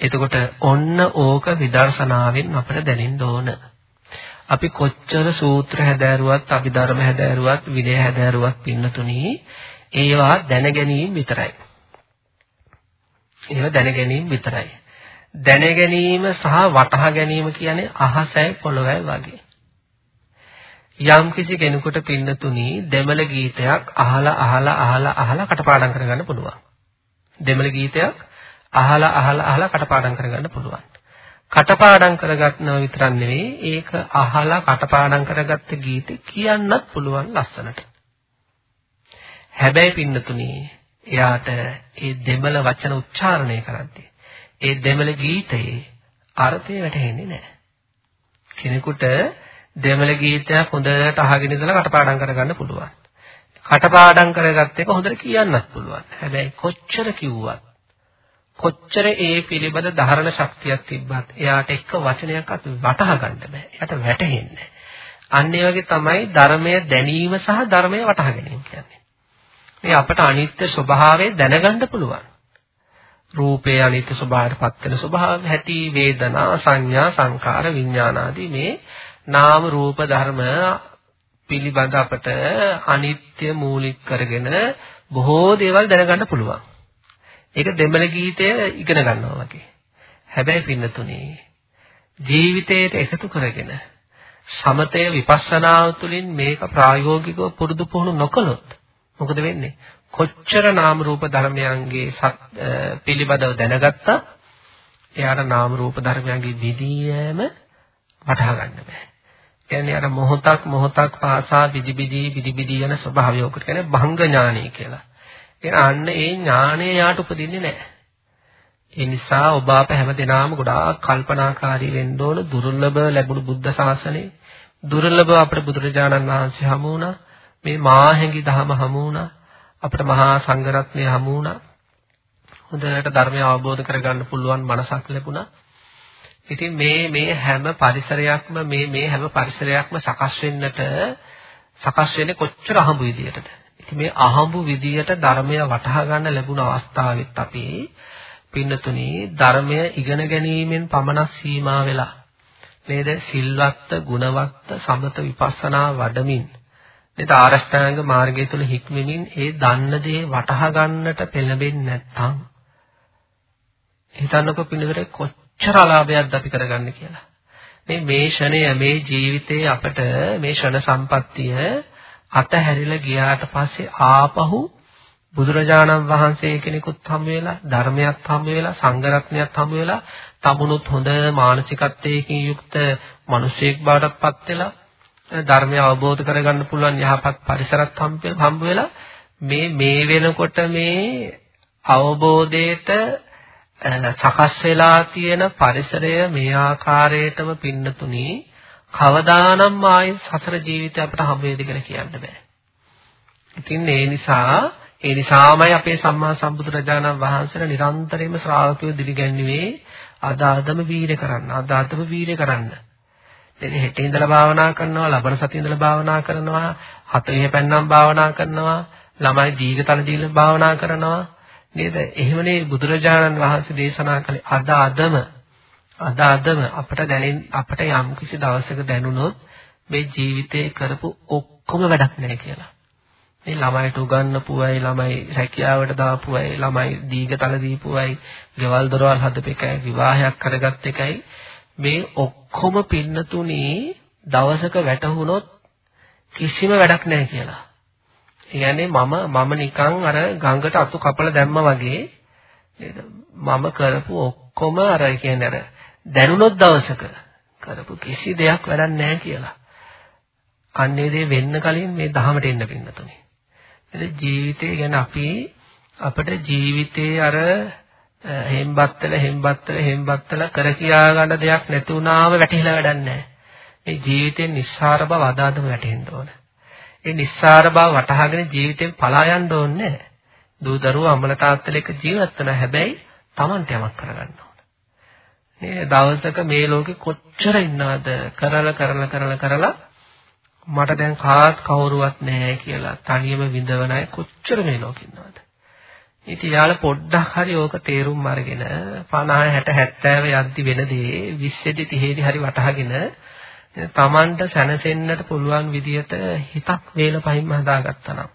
එතකොට ඔන්න ඕක විදර්ශනාවෙන් අපිට දැනෙන්න ඕන. අපි කොච්චර සූත්‍ර හැදෑරුවත්, අභිධර්ම හැදෑරුවත්, විනය හැදෑරුවත් පින්නතුණි ඒවා දැන ගැනීම විතරයි. ඒවා දැන ගැනීම විතරයි. දැන ගැනීම සහ වටහා ගැනීම කියන්නේ අහසයි පොළොවයි වගේ. යම් කිසි කෙනෙකුට පින්නතුණි දෙමළ ගීතයක් අහලා අහලා අහලා අහලා කටපාඩම් කරගන්න පුළුවන්. දෙමළ ගීතයක් අහලා අහලා අහලා කටපාඩම් කරගන්න පුළුවන්. කටපාඩම් කරගන්නව විතරක් නෙවෙයි ඒක අහලා කටපාඩම් කරගත්ත ගීතේ කියන්නත් පුළුවන් ලස්සනට. හැබැයි පින්නතුණි එයාට ඒ දෙමළ වචන උච්චාරණය කරද්දී ඒ දෙමළ ගීතයේ අර්ථය වැටහෙන්නේ නැහැ. කෙනෙකුට දෙමළ ගීතයක් හොඳට අහගෙන ඉඳලා කටපාඩම් කරගන්න පුළුවන්. කටපාඩම් කරගත්ත එක හොඳට කියන්නත් පුළුවන්. හැබැයි කොච්චර කිව්වත් කොච්චර ඒ පිළිබඳ ධාරණ ශක්තියක් තිබ්බත් එයාට එක වචනයක්වත් වටහා ගන්න බෑ. එයාට වැටහෙන්නේ අන්න ඒ වගේ තමයි ධර්මය දැනීම සහ ධර්මය වටහා ගැනීම කියන්නේ. මේ අපට අනිත්‍ය ස්වභාවය දැනගන්න පුළුවන්. රූපේ අනිත්‍ය ස්වභාවයට පත් වෙන ස්වභාව හැටි වේදනා සංඥා සංකාර විඥාන ආදී මේ නාම රූප ධර්ම පිළිබඳ අපට අනිත්‍ය මූලික කරගෙන බොහෝ දේවල් දැනගන්න පුළුවන්. ඒක දෙමළ ගීතය ඉගෙන ගන්නවා වගේ. හැබැයි පින්නතුනේ ජීවිතයට එකතු කරගෙන සමතය විපස්සනාව තුළින් මේක ප්‍රායෝගිකව පුරුදු පුහුණු නොකළොත් මොකද වෙන්නේ? කොච්චර නාම රූප ධර්මයන්ගේ පිළිබඳව දැනගත්තත් එයාට නාම රූප ධර්මයන්ගේ විදීයම වටහා ගන්න බෑ. කියන්නේ අර මොහොතක් මොහොතක් පාසා විදි විදි විදි විදි යන ස්වභාවය ඔකට කියන්නේ භංග ඥානය කියලා. ඒ අන්න ඒ ඥානය යාට උපදින්නේ නැහැ. ඒ නිසා ඔබ අප හැමදෙනාම ගොඩාක් කල්පනාකාරී වෙන්න ඕන දුර්ලභ ලැබුණු බුද්ධ ශාසනය දුර්ලභ අපේ බුදුරජාණන් වහන්සේ හමු වුණා. මේ මාහැඟි ධහම හමු වුණා. අපිට මහා සංඝරත්නය හමු වුණා. හොඳට ධර්මය අවබෝධ කරගන්න පුළුවන් මනසක් ලැබුණා. ඉතින් මේ මේ හැම පරිසරයක්ම මේ මේ හැම පරිසරයක්ම සකස් වෙන්නට සකස් වෙන්නේ කොච්චර අහඹු විදියටද? ඉතින් මේ අහඹු විදියට ධර්මය වටහා ගන්න ලැබුණ අවස්ථාවෙත් අපි පින්නතුනි ධර්මය ඉගෙන ගැනීමෙන් පමණක් සීමා වෙලා නේද? සිල්වත්, ගුණවත්, සමත විපස්සනා වඩමින් නේද? ආරෂ්ඨාංග මාර්ගය තුල හික්මෙමින් ඒ දන්න දේ වටහා ගන්නට පෙළඹෙන්නේ නැත්නම් හිතන්නකො පින්නතර කොච්චර අලාභයක්ද අපි කරගන්නේ කියලා. මේ මේ ෂණය මේ ජීවිතයේ අපට මේ ෂණ සම්පත්තිය අතහැරිලා ගියාට පස්සේ ආපහු බුදුරජාණන් වහන්සේ කෙනෙකුත් හම් වෙලා ධර්මයක් හම් වෙලා සංඝරත්නයක් හම් වෙලා තමුණුත් හොඳ මානසිකත්වයකින් යුක්ත මිනිසෙක් බවට පත් වෙලා ධර්මය අවබෝධ කරගන්න පුළුවන් යහපත් පරිසරත් හම්බ වෙලා මේ මේ වෙනකොට මේ අවබෝධයට සකස් වෙලා තියෙන පරිසරය මේ ආකාරයටම පින්නතුනි කවදානම් ආයේ සසර ජීවිතය අපිට හම්බ වෙයිද කියලා කියන්න බෑ. ඉතින් ඒ නිසා ඒ නිසාමයි අපේ සම්මා සම්බුදුරජාණන් වහන්සේලා නිරන්තරයෙන්ම ශ්‍රාවකයෝ දිලිගැන්වුවේ අද අදම වීර කරන්න අද අදම වීර කරන්න. දැන් හෙට ඉඳලා භාවනා කරනවා ලබන සතියේ ඉඳලා භාවනා කරනවා 40 පෙන්නම් භාවනා කරනවා ළමයි දීගතල දීලා භාවනා කරනවා නේද? එහෙමනේ බුදුරජාණන් වහන්සේ දේශනා කළේ අද අදම අද අදම අපට දැනෙන අපට යම් කිසි දවසක දැනුණොත් මේ ජීවිතේ කරපු ඔක්කොම වැඩක් නැහැ කියලා. මේ ළමයිට උගන්වපු අය, ළමයි රැකියාවට දාපු අය, ළමයි දීගතල දීපු අය, ගෙවල් දොරවල් හදපු එකයි, විවාහයක් කරගත් එකයි මේ ඔක්කොම පින්නතුණී දවසක වැටහුනොත් කිසිම වැඩක් නැහැ කියලා. කියන්නේ මම මම නිකන් අර ගඟට අතු කපලා දැම්මා වගේ නේද? මම කරපු ඔක්කොම අර කියන්නේ අර දැනුණොත් දවසක කරපු කිසි දෙයක් වැඩක් නැහැ කියලා. අන්නේ දේ වෙන්න කලින් මේ දහමට එන්න පින්නතුනේ. නේද? ජීවිතය ගැන අපි අපිට ජීවිතේ අර හෙම්බත්තල හෙම්බත්තල හෙම්බත්තල කර කියා ගන්න දෙයක් නැති වුණාම වැටිලා වැඩක් නැහැ. ඒ ජීවිතේ නිස්සාර බව අදාදම වැටෙන්න ඕන. ඒ නිස්සාර බව වටහාගෙන ජීවිතෙන් පලා යන්න ඕනේ නැහැ. දූ දරුවෝ අම්මල තාත්තලා එක්ක ජීවත් වෙන හැබැයි Tamanට යමක් කරගන්න ඕන. මේ දවසක මේ ලෝකෙ කොච්චර ඉන්නවද කරලා කරලා කරලා කරලා මට දැන් කාත් කවුරුවත් නැහැ කියලා තනියම විඳවන අය කොච්චර මේ ලෝකෙ ඉන්නවද? ඉතින් යාළ පොඩ්ඩක් හරි ඕක තේරුම් අරගෙන 50 60 70 යද්දි වෙන දේ 20 30 දී හරි වටහාගෙන තමන්ට සැනසෙන්නට පුළුවන් විදියට හිතක් වේල පහින්ම හදාගත්තා නම්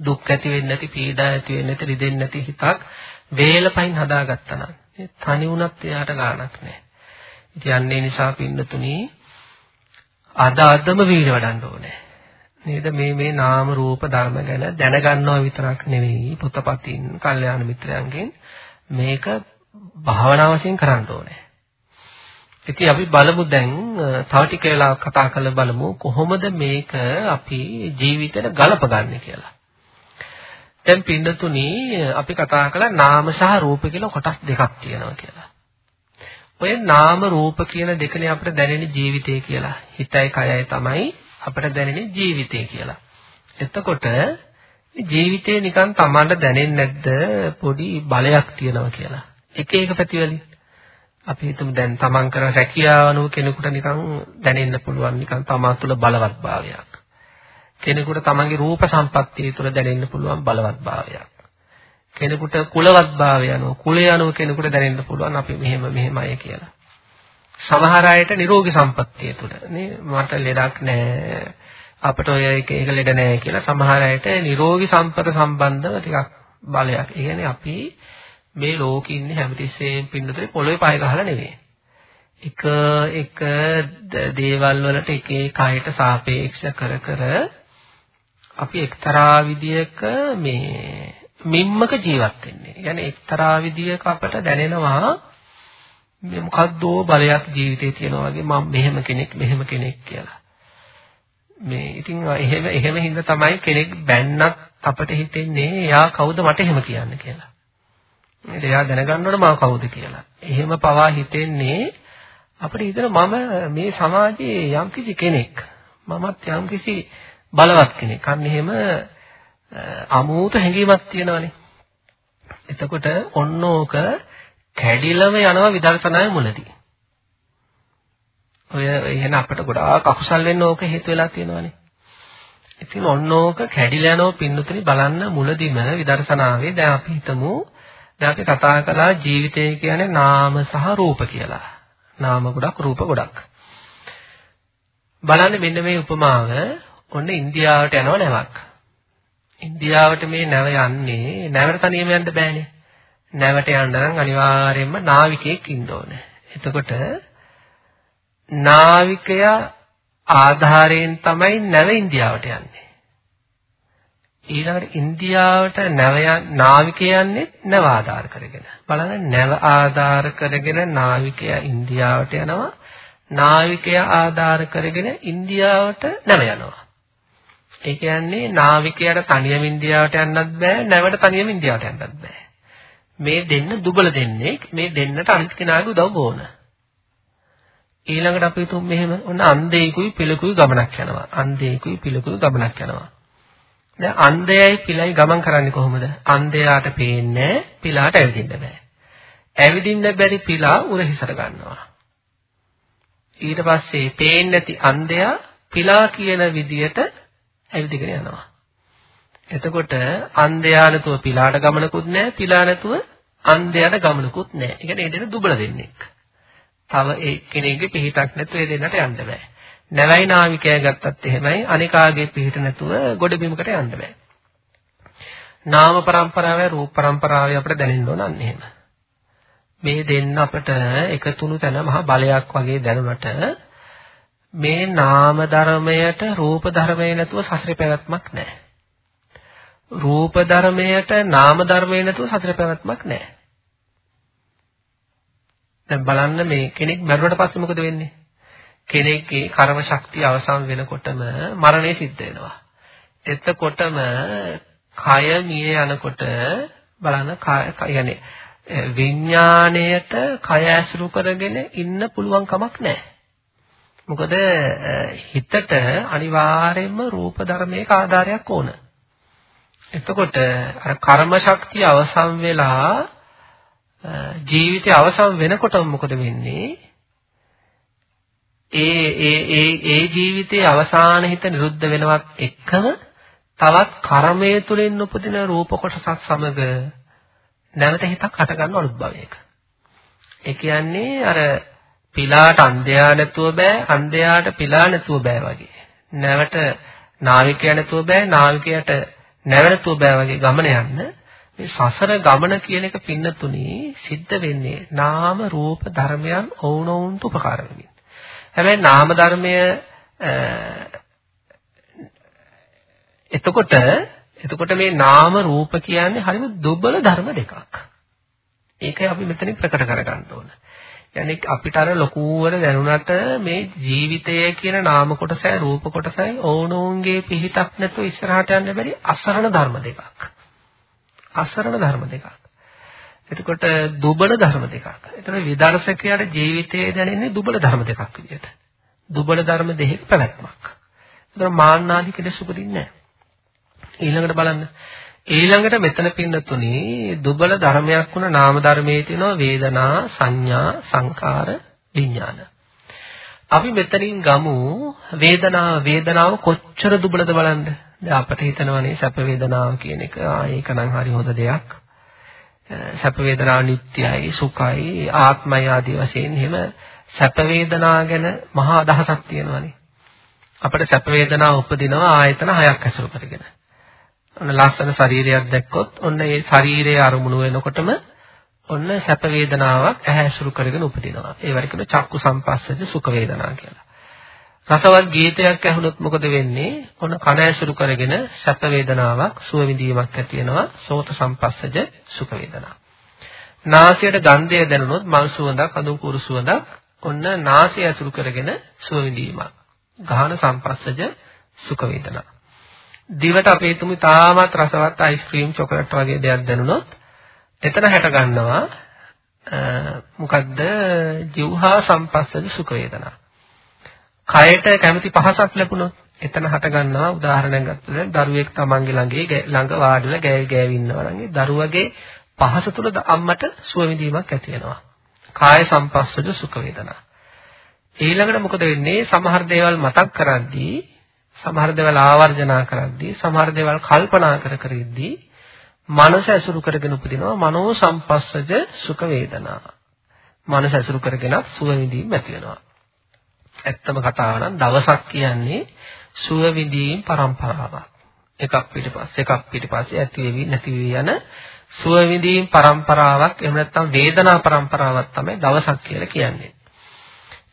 දුක් ඇති වෙන්නේ නැති පීඩා ඇති වෙන්නේ නැති රිදෙන්නේ නැති හිතක් වේල පහින් හදාගත්තා නම් තනි වුණත් එයාට ගාණක් නැහැ. ඉතින් අන්නේ නිසා පින්නතුණි අද අදම වීර වඩන්න ඕනේ. නේද මේ මේ නාම රූප ධර්ම ගැන දැනගන්නවා විතරක් නෙවෙයි පුතපතින් කල්යාණ මිත්‍රයන්ගෙන් මේක භාවනා වශයෙන් කරන්න ඕනේ. ඉතින් අපි බලමු දැන් තව ටික වෙලා කතා කරලා බලමු කොහොමද මේක අපි ජීවිතේට ගලපගන්නේ කියලා. දැන් පින්නතුනි අපි කතා කළා නාම සහ රූප කියලා කොටස් දෙකක් තියෙනවා කියලා. ඔය නාම රූප කියන දෙකනේ අපිට දැනෙන ජීවිතය කියලා. හිතයි කයයි තමයි අපට දැනෙන ජීවිතය කියලා. එතකොට ජීවිතේ නිකන් Tamanට දැනෙන්නේ නැද්ද පොඩි බලයක් තියෙනවා කියලා. එක එක පැතිවලින්. අපි හිතමු දැන් Taman කරන රැකියාව අනුව කෙනෙකුට නිකන් දැනෙන්න පුළුවන් නිකන් Taman තුළ බලවත් භාවයක්. කෙනෙකුට Tamanගේ රූප සම්පත්තිය තුළ දැනෙන්න පුළුවන් බලවත් භාවයක්. කෙනෙකුට කුලවත් භාවය අනුව කුලය අනුව කෙනෙකුට දැනෙන්න පුළුවන් අපි මෙහෙම මෙහෙමයි කියලා. සමහර අයට නිරෝගී සම්පත්තිය තුළ නේ මට ලෙඩක් නැහැ අපිට ඔය එක එක ලෙඩ නැහැ කියලා සමහර අයට නිරෝගී සම්පත සම්බන්ධව ටිකක් බලයක්. ඒ කියන්නේ අපි මේ ලෝකෙ ඉන්නේ හැමතිස්සෙම පින්නතේ පොළොවේ පය ගහලා නෙවෙයි. එක එක දේවල් වලට එක එක කයට සාපේක්ෂ කර කර අපි එක්තරා විදියක මේ මිම්මක ජීවත් වෙන්නේ. يعني එක්තරා විදියක අපට දැනෙනවා මේ මොකද්දෝ බලයක් ජීවිතේ තියෙනවා වගේ මම මෙහෙම කෙනෙක් මෙහෙම කෙනෙක් කියලා. මේ ඉතින් එහෙම එහෙම හින්දා තමයි කෙනෙක් බැන්නත් අපට හිතෙන්නේ එයා කවුද මට එහෙම කියන්න කියලා. නේද? එයා දැනගන්න ඕන මම කවුද කියලා. එහෙම පවා හිතෙන්නේ අපිට හිතන මම මේ සමාජයේ යම්කිසි කෙනෙක්. මමත් යම්කිසි බලවත් කෙනෙක්. අන්න එහෙම අමූත හැඟීමක් තියෙනවනේ. එතකොට ඔන්න ඕක කැඩිලම යනවා විදර්ශනාය මුලදී. ඔය එහෙනම් අපිට ගොඩාක් අකුසල් වෙන්න ඕක හේතු වෙලා තියෙනවානේ. ඉතින් ඔන්න ඕක කැඩිලා යනවා පින්නතුනි බලන්න මුලදීම විදර්ශනාවේ දැන් අපි හිතමු දැන් අපි කතා කළා ජීවිතය කියන්නේ නාම සහ රූප කියලා. නාම ගොඩක් රූප ගොඩක්. බලන්න මෙන්න මේ උපමාව ඔන්න ඉන්දියාවට යනව නැවක්. ඉන්දියාවට මේ නැව යන්නේ නැවට තනියම යන්න බෑනේ. නැවට යන්න නම් අනිවාර්යයෙන්ම නාවිකයෙක් ඉන්න ඕනේ. එතකොට නාවිකයා ආධාරයෙන් තමයි නැව ඉන්දියාවට යන්නේ. ඊළඟට ඉන්දියාවට නැව නාවිකයන්නේ නැව ආධාර කරගෙන. බලන්න නැව ආධාර කරගෙන නාවිකයා ඉන්දියාවට යනවා. නාවිකයා ආධාර කරගෙන ඉන්දියාවට නැව යනවා. ඒ කියන්නේ නාවිකයාට තනියම ඉන්දියාවට යන්නත් බෑ නැවට තනියම ඉන්දියාවට යන්නත් බෑ. මේ දෙන්න දුබල දෙන්නේ මේ දෙන්නට අනිත් කෙනාගේ උදව් ඕන. ඊළඟට අපි තුන් මෙහෙම ඔන්න අන්ධයෙකුයි පිළකුයි ගමනක් යනවා. අන්ධයෙකුයි පිළකුයි ගමනක් යනවා. දැන් අන්ධයයි පිළයි ගමන් කරන්නේ කොහොමද? අන්ධයාට පේන්නේ පිළාට ඇවිදින්න බෑ. ඇවිදින්න බැරි පිළා උරහිසට ගන්නවා. ඊට පස්සේ පේන්නේ නැති අන්ධයා පිළා කියන විදියට ඇවිදගෙන යනවා. එතකොට අන්ධයා නැතුව පිලාට ගමනකුත් නැහැ, පිලා නැතුව අන්ධයාට ගමනකුත් නැහැ. ඒ කියන්නේ ඒ දෙන්න දුබල දෙන්නෙක්. තව ඒ කෙනෙක්ගේ පිහිටක් නැතුව ඒ දෙන්නට යන්න බෑ. නැලයි නාවිකය ගත්තත් එහෙමයි අනිකාගේ පිහිට නැතුව ගොඩ බිමකට යන්න බෑ. නාම પરම්පරාවයි රූප પરම්පරාවයි අපිට දැනෙන්න ඕන අන්න එහෙම. මේ දෙන්න අපිට එකතුණු තැන මහා බලයක් වගේ දැනුණට මේ නාම ධර්මයට රූප ධර්මය නැතුව සසරේ පැවැත්මක් නැහැ. රූප ධර්මයට නාම ධර්මය නැතුව සසරේ පැවැත්මක් නැහැ. දැන් බලන්න මේ කෙනෙක් මැරුණට පස්සේ මොකද වෙන්නේ? කෙනෙක්ගේ කර්ම ශක්තිය අවසන් වෙනකොටම මරණය සිද්ධ වෙනවා. එතකොටම කය මිය යනකොට බලන්න يعني විඥාණයට කය ඇසුරු කරගෙන ඉන්න පුළුවන් කමක් නැහැ. මොකද හිතට අනිවාර්යයෙන්ම රූප ධර්මයක ආධාරයක් ඕන. එතකොට අර කර්ම ශක්තිය අවසන් වෙලා ජීවිතය අවසන් වෙනකොට මොකද වෙන්නේ? ඒ ඒ ඒ ඒ ජීවිතයේ අවසාන හිත නිරුද්ධ වෙනවත් එක්කම තවත් කර්මයේ තුලින් උපදින රූප කොටසක් සමග නැවත හිතක් හට ගන්න අලුත් භවයක. ඒ කියන්නේ අර පිලාට අන්ධයා නැතුව බෑ අන්ධයාට පිලා නැතුව බෑ වගේ. නැවට නාවිකයා නැතුව බෑ නාවිකයාට නැව නැතුව බෑ වගේ ගමන යන්න මේ සසර ගමන කියන එක පින්නතුණි සිද්ධ වෙන්නේ නාම රූප ධර්මයන් ඔවුනොවුන්ට උපකාර වෙමින්. හැබැයි නාම ධර්මය එතකොට එතකොට මේ නාම රූප කියන්නේ හරිම දුබල ධර්ම දෙකක්. ඒකයි අපි මෙතනින් ප්‍රකට කරගන්න ඕන. يعني අපිට අර ලොකුවර දැනුණට මේ ජීවිතය කියන නාම කොටසයි රූප කොටසයි ඕනෝන්ගේ පිහිටක් නැතුව ඉස්සරහට යන්න බැරි අසරණ ධර්ම දෙකක්. අසරණ ධර්ම දෙකක්. එතකොට දුබල ධර්ම දෙකක්. එතන විදර්ශකයාට ජීවිතයේ දැනෙන්නේ දුබල ධර්ම දෙකක් විදියට. දුබල ධර්ම දෙකක පැවැත්මක්. එතන මාන්නාදී කෙලෙස් උපදින්නේ නැහැ. ඊළඟට බලන්න ඊළඟට මෙතන පින්නතුනි දුබල ධර්මයක් වුණ නාම ධර්මයේ තියෙනවා වේදනා සංඥා සංකාර විඥාන. අපි මෙතනින් ගමු වේදනාව වේදනාව කොච්චර දුබලද බලන්න. දැන් අපිට හිතනවානේ සැප වේදනාව කියන එක ආ ඒක නම් හරි හොඳ දෙයක්. සැප වේදනාව නිට්ටයයි සුඛයි ආත්මය ආදී වශයෙන් එහෙම සැප වේදනා ගැන මහා අදහසක් තියෙනවානේ. අපිට සැප වේදනාව උපදිනවා ආයතන හයක් ඇසුරු කරගෙන. ඔන්න ලස්සන ශරීරයක් දැක්කොත් ඔන්න ඒ ශරීරයේ අරමුණු වෙනකොටම ඔන්න සැප වේදනාවක් ඇහැ ඇසුරු කරගෙන උපදිනවා. ඒ වගේ කියන චක්කු සම්පස්සද සුඛ වේදනා කියලා. රසවත් ගීතයක් ඇහුනොත් මොකද වෙන්නේ? ඔන්න කන ඇසුරු කරගෙන සැප වේදනාවක් සුව විඳීමක් ඇති වෙනවා. සෝත සම්පස්සජ සුඛ වේදනා. නාසයට ගන්ධය දැනුනොත් මල් සුවඳක්, අඳුන් කුරු සුවඳක් ඔන්න නාසය ඇසුරු කරගෙන සුව විඳීමක්. ගාහන සම්පස්සජ සුඛ වේදනා. දිවට අපේ තුමු තාමත් රසවත් අයිස්ක්‍රීම් චොකලට් වගේ දෙයක් දැනුනොත් එතන හැට ගන්නවා මොකද්ද ජීවහා සම්පස්සද සුඛ වේදනා. කයට කැමති පහසක් ලැබුණොත් එතන හට ගන්නවා උදාහරණයක් ගත්තොත් දරුවෙක් තමන්ගේ ළඟේ ළඟ වාඩිලා ගෑවි ගෑවි ඉන්නවා නම් දරුවගේ පහස තුල අම්මට සුව විඳීමක් ඇති වෙනවා. කාය සම්පස්සද සුඛ වේදනා. ඊළඟට මොකද වෙන්නේ සමහර දේවල් මතක් කරද්දී සමහර දේවල් ආවර්ජනා කරද්දී සමහර දේවල් කල්පනා කර කර ඉද්දී මනස ඇසුරු කරගෙන උපදිනවා මනෝ සම්පස්සජ සුඛ වේදනා. මනස ඇසුරු කරගෙන සුව විඳීම ඇති වෙනවා. ඇත්තම කතාව නම් දවසක් කියන්නේ සුව විඳීම් පරම්පරාවක්. එකක් පිටිපස්සේ එකක් පිටිපස්සේ ඇති වෙවි නැති වෙවි යන සුව විඳීම් පරම්පරාවක් එහෙම නැත්නම් වේදනා පරම්පරාවක් තමයි දවසක් කියලා කියන්නේ.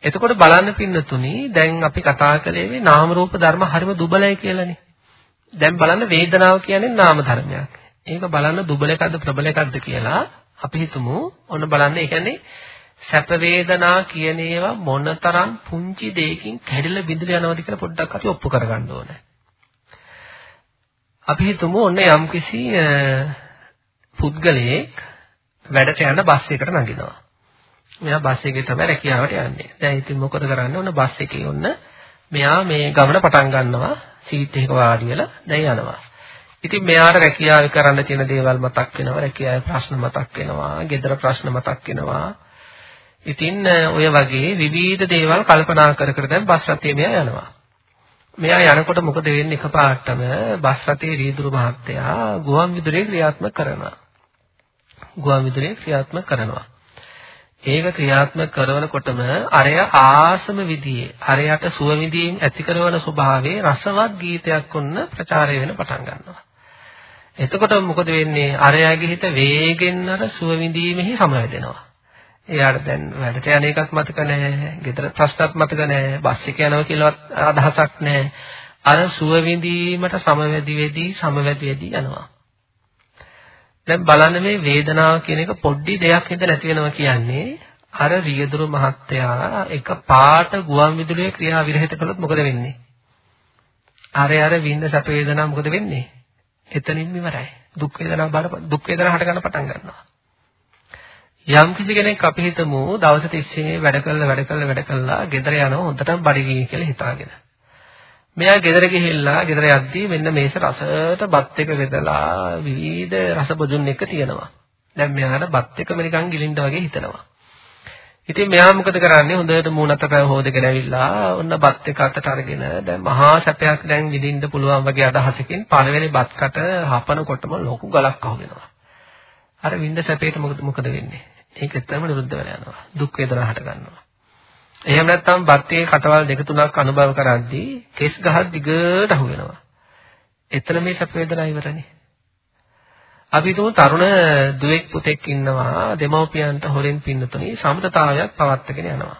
එතකොට බලන්න පින්නතුනි දැන් අපි කතා කළේ මේ නාම රූප ධර්ම හරිම දුබලයි කියලානේ. දැන් බලන්න වේදනාව කියන්නේ නාම ධර්මයක්. ඒක බලන්න දුබල එකක්ද ප්‍රබල එකක්ද කියලා අපි හිතමු. ඔන්න බලන්න ඒ කියන්නේ සැප වේදනා කියන ඒවා මොනතරම් පුංචි දෙයකින් කැඩිලා බිඳලා යනවද කියලා පොඩ්ඩක් අපි ඔප්පු කරගන්න ඕනේ. අපි හිතමු ඔන්න යම්කිසි පුද්ගලයෙක් වැඩට යන බස් එකකට නගිනවා. මෙයා බස් එකේ තමයි රැකියාවට යන්නේ. දැන් ඉතින් මොකද කරන්නේ? ඔන්න බස් එකේ ඔන්න මෙයා මේ ගමන පටන් ගන්නවා. සීට් එකක වාඩි වෙලා දැන් යනවා. ඉතින් මෙයාට රැකියාව කරන්න තියෙන දේවල් මතක් වෙනවා. රැකියාවේ ප්‍රශ්න මතක් වෙනවා. ගෙදර ප්‍රශ්න මතක් වෙනවා. ඉතින් ඔය වගේ විවිධ දේවල් කල්පනා කර කර දැන් බස් රථයේ මෙයා යනවා. මෙයා යනකොට මොකද වෙන්නේ එකපාරටම බස් රථයේ රීදුරු මහත්තයා ගුවන් විදුලිය ක්‍රියාත්මක කරනවා. ගුවන් විදුලිය ක්‍රියාත්මක කරනවා. ඒක ක්‍රියාත්මක කරනකොටම අරය ආසම විදියේ අරයට සුව විදීම් ඇති කරන ස්වභාවයේ රසවත් ගීතයක් වුණ ප්‍රචාරය වෙන පටන් ගන්නවා. එතකොට මොකද වෙන්නේ? අරයාගේ හිත වේගෙන් අර සුව විදීමෙහි සමවැදෙනවා. එයාට දැන් වැඩට යන එකක් මතක නැහැ. ගෙදර ප්‍රශ්නත් මතක නැහැ. බස් එක යනවා කියලාවත් අදහසක් නැහැ. අර සුව විඳීමට සමවැදි වෙදී සමවැදි වෙදී යනවා. දැන් බලන්න මේ වේදනාව කියන එක පොඩි දෙයක් හින්දා නැති වෙනවා කියන්නේ අර රියදුරු මහත්තයා එක පාට ගුවන් විදුලියේ ක්‍රියා විරහිත කළොත් මොකද වෙන්නේ? අර අර විඳ සැප වේදනාව මොකද වෙන්නේ? එතනින්ම ඉවරයි. දුක් වේදනාව බාර දුක් වේදනාව හට ගන්න පටන් ගන්නවා. යම් කිසි කෙනෙක් අපි හිතමු දවස් 30 වැඩ කළා වැඩ කළා වැඩ කළා ගෙදර යනවා හොඳටම බඩගිනි කියලා හිතාගෙන. මෙයා ගෙදර ගිහිල්ලා ගෙදර යද්දී මෙන්න මේස රසට බත් එක වෙදලා විවිධ රස බොජුන් එක තියෙනවා. දැන් මෙයාට බත් එකම නිකන් ගිලින්න වගේ හිතනවා. ඉතින් මෙයා මොකද කරන්නේ හොඳට මූණත් පය හොදගෙන ඇවිල්ලා ඔන්න බත් එක අතට අරගෙන දැන් මහා සැපයක් දැන් විඳින්න පුළුවන් වගේ අදහසකින් පළවෙනි බත් කට හපනකොටම ලොකු ගලක් අහු වෙනවා. අර විඳ සැපේට මොකද මොකද වෙන්නේ? ඒක තමයි නිරුද්ධ වෙලා යනවා. දුක් වේදනා හට ගන්නවා. එහෙම නැත්නම් බත්තේ කටවල් දෙක තුනක් අනුභව කරද්දී කෙස් ගහක් දිගට අහු වෙනවා. එතන මේ සැප වේදනා ඉවරනේ. අපි තුමු තරුණ දුවෙක් පුතෙක් ඉන්නවා දෙමව්පියන්ට හොරෙන් පින්නතුනි සමතතාවයක් පවත්වාගෙන යනවා.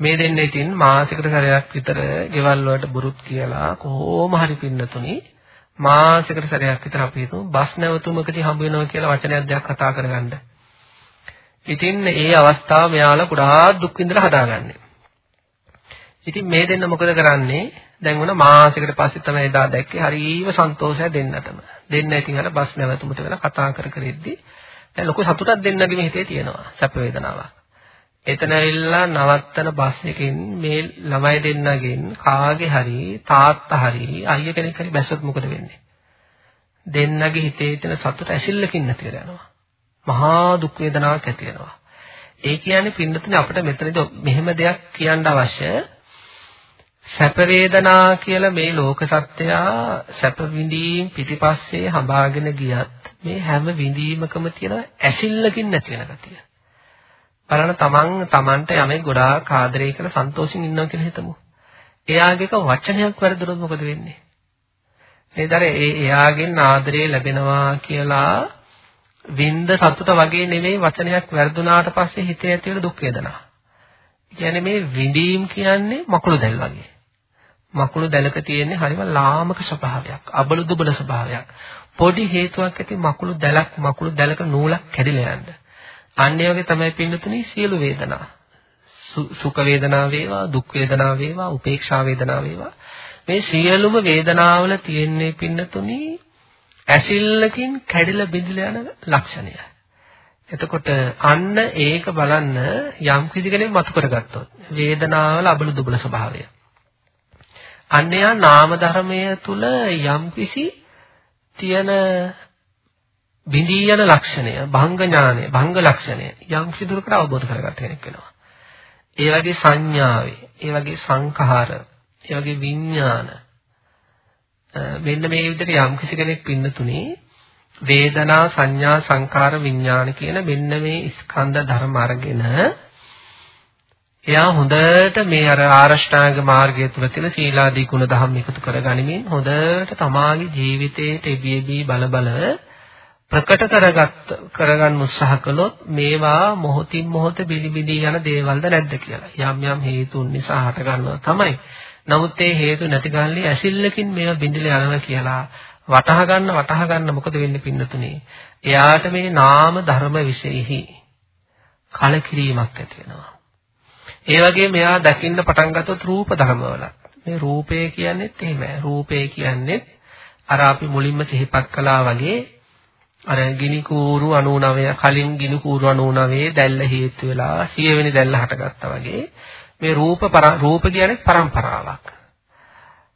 මේ දෙන්න ඉතින් මාසිකට සැරයක් විතර ගෙවල් වලට බුරුත් කියලා කොහොම හරි පින්නතුනි මාසිකට සැරයක් විතර අපි හිතමු බස් නැවතුමකදී හම්බ වෙනවා කියලා වචනයක් දෙයක් කතා කරගන්න. ඉතින් ඒ අවස්ථාව මෙයාලා කුඩා දුක් විඳලා හදාගන්නේ. ඉතින් මේ දෙන්න මොකද කරන්නේ? දැන් වුණ මාසයකට පස්සේ තමයි එදා දැක්කේ හරිම සන්තෝෂය දෙන්නටම. දෙන්න ඉතින් අර බස් නැවතුමට වෙලා කතා කර කර ඉද්දි දැන් ලොකු සතුටක් දෙන්නගේ හිතේ තියෙනවා. සැප වේදනාවක්. එතන ඇවිල්ලා නවත්තන බස් එකකින් මේ ළමයි දෙන්නගෙන් කාගේ හරි තාත්තා හරි අයියා කෙනෙක් හරි බැස්සොත් මොකද වෙන්නේ? දෙන්නගේ හිතේ තියෙන සතුට ඇසිල්ලකින් නැති වෙලා යනවා. මහා දුක් වේදනාවක් ඇති වෙනවා. ඒ කියන්නේ පින්නතුනේ අපිට මෙතනදී මෙහෙම දෙයක් කියන්න අවශ්‍ය සැප වේදනා කියලා මේ ලෝක සත්‍යයා සැප විඳීම් පිටිපස්සේ හඹාගෙන ගියත් මේ හැම විඳීමකම තියෙන ඇසිල්ලකින් නැති වෙන ගතිය. බලන්න තමන් තමන්ට යමෙක් ගොඩාක් ආදරය කරන සන්තෝෂින් ඉන්නවා කියලා හිතමු. එයාගේක වචනයක් වැරදුනොත් මොකද වෙන්නේ? නේදර ඒ එයාගෙන් ආදරය ලැබෙනවා කියලා වින්ද සතුට වගේ නෙවෙයි වචනයක් වැරදුනාට පස්සේ හිතේ ඇති වෙන දුක් වේදනා. කියන්නේ මේ විඳීම් කියන්නේ මකුළු දැල් වගේ. මකුළු දැලක තියෙන්නේ හරිම ලාමක ස්වභාවයක්, අබලු දුබල ස්වභාවයක්. පොඩි හේතුවක් ඇති මකුළු දැලක් මකුළු දැලක නූලක් කැඩිලා යන්න. අන්න ඒ වගේ තමයි පින්නතුනි සියලු වේදනා. සුඛ වේදනා වේවා, දුක් වේදනා වේවා, උපේක්ෂා වේදනා වේවා. මේ සියලුම වේදනාවල තියෙන්නේ පින්නතුනි ඇසිල්ලකින් කැඩිලා බිඳිලා යන ලක්ෂණය. එතකොට අන්න ඒක බලන්න යම් කිසි කෙනෙක් මතු කරගත්තොත් වේදනාවල අබල දුබල ස්වභාවය. අන්න යා නාම ධර්මය තුල යම් කිසි තියෙන බිඳී යන ලක්ෂණය, භංග ඥානය, භංග ලක්ෂණය යම් කිසි දුරකට අවබෝධ කරගත්ත කෙනෙක් වෙනවා. ඒ වගේ සංඥාවේ, ඒ වගේ සංඛාර, ඒ වගේ විඥාන මෙන්න මේ විදිහට යම් කිසි කෙනෙක් පින්නතුනේ වේදනා සංඥා සංකාර විඥාන කියන මෙන්න මේ ස්කන්ධ ධර්ම අරගෙන එයා හොඳට මේ අර ආරෂ්ඨාංග මාර්ගය තුල තියෙන සීලාදී ගුණ ධම්ම එකතු කරගනිමින් හොඳට තමාගේ ජීවිතේට එබියබී බල බල ප්‍රකට කරගත් කරගන්න උත්සාහ කළොත් මේවා මොහොතින් මොහොත බිලිබිලි යන දේවල්ද නැද්ද කියලා. යම් යම් හේතුන් නිසා හට ගන්නවා තමයි. නමුත් ඒ හේතු නැති ගාල්ලේ ඇසිල්ලකින් මේවා බිඳිලා යනවා කියලා වටහා ගන්න වටහා ගන්න මොකද වෙන්නේ පින්නතුනේ? එයාට මේ නාම ධර්ම විශේෂෙහි කලකිරීමක් ඇති වෙනවා. ඒ වගේම එයා දකින්න පටන් ගත්තොත් රූප ධර්මවල. මේ රූපය කියන්නේත් එහෙමයි. රූපය කියන්නේ අර අපි මුලින්ම සිහිපත් කළා වගේ අර ගිනි කූරු 99 කලින් ගිනි කූරු 99 දැල්ල හේතු වෙලා 100 වෙනි දැල්ල හටගත්තා වගේ මේ රූප රූප කියන්නේ પરම්පරාවක්.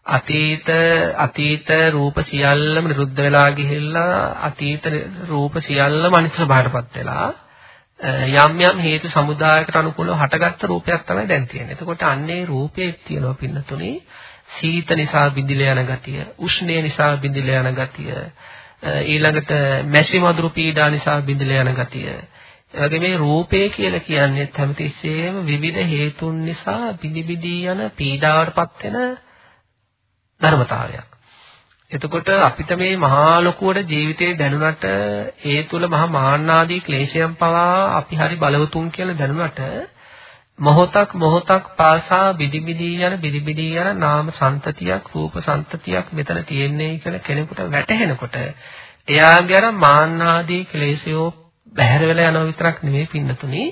අතීත අතීත රූප සියල්ලම නිරුද්ධ වෙලා ගිහිල්ලා අතීත රූප සියල්ලම අනිත් ස්වභාවයටපත් වෙලා යම් යම් හේතු සමුදායකට අනුකූලව හටගත්ත රූපයක් තමයි දැන් තියෙන්නේ. එතකොට අන්නේ රූපේ තියෙනවා පින්නතුනේ සීත නිසා බිඳිලා යන ගතිය, උෂ්ණය නිසා බිඳිලා යන ගතිය, ඊළඟට මැසි මදුරු පීඩා නිසා බිඳිලා යන ගතිය, එවැගේ මේ රූපය කියලා කියන්නේ හැමතිස්සෙම විවිධ හේතුන් නිසා බිඳි බිඳී යන පීඩාවටපත් වෙන ධර්මතාවයක්. එතකොට අපිට මේ මහා ලොකුවට ජීවිතේ දැනුණට ඒ තුල මහා මාන්නාදී ක්ලේශයන් පවා අපි හරි බලවතුන් කියලා දැනුණට මොහොතක් මොහොතක් පාසා බිදි බිදි යන බිදි බිදි යන නාම සන්තතියක් රූප සන්තතියක් මෙතන තියෙන්නේ කියලා කෙනෙකුට වැටහෙනකොට එයාගේ අර මාන්නාදී ක්ලේශයෝ බැහැර වෙලා යනවා විතරක් නෙමෙයි පින්නතුනි.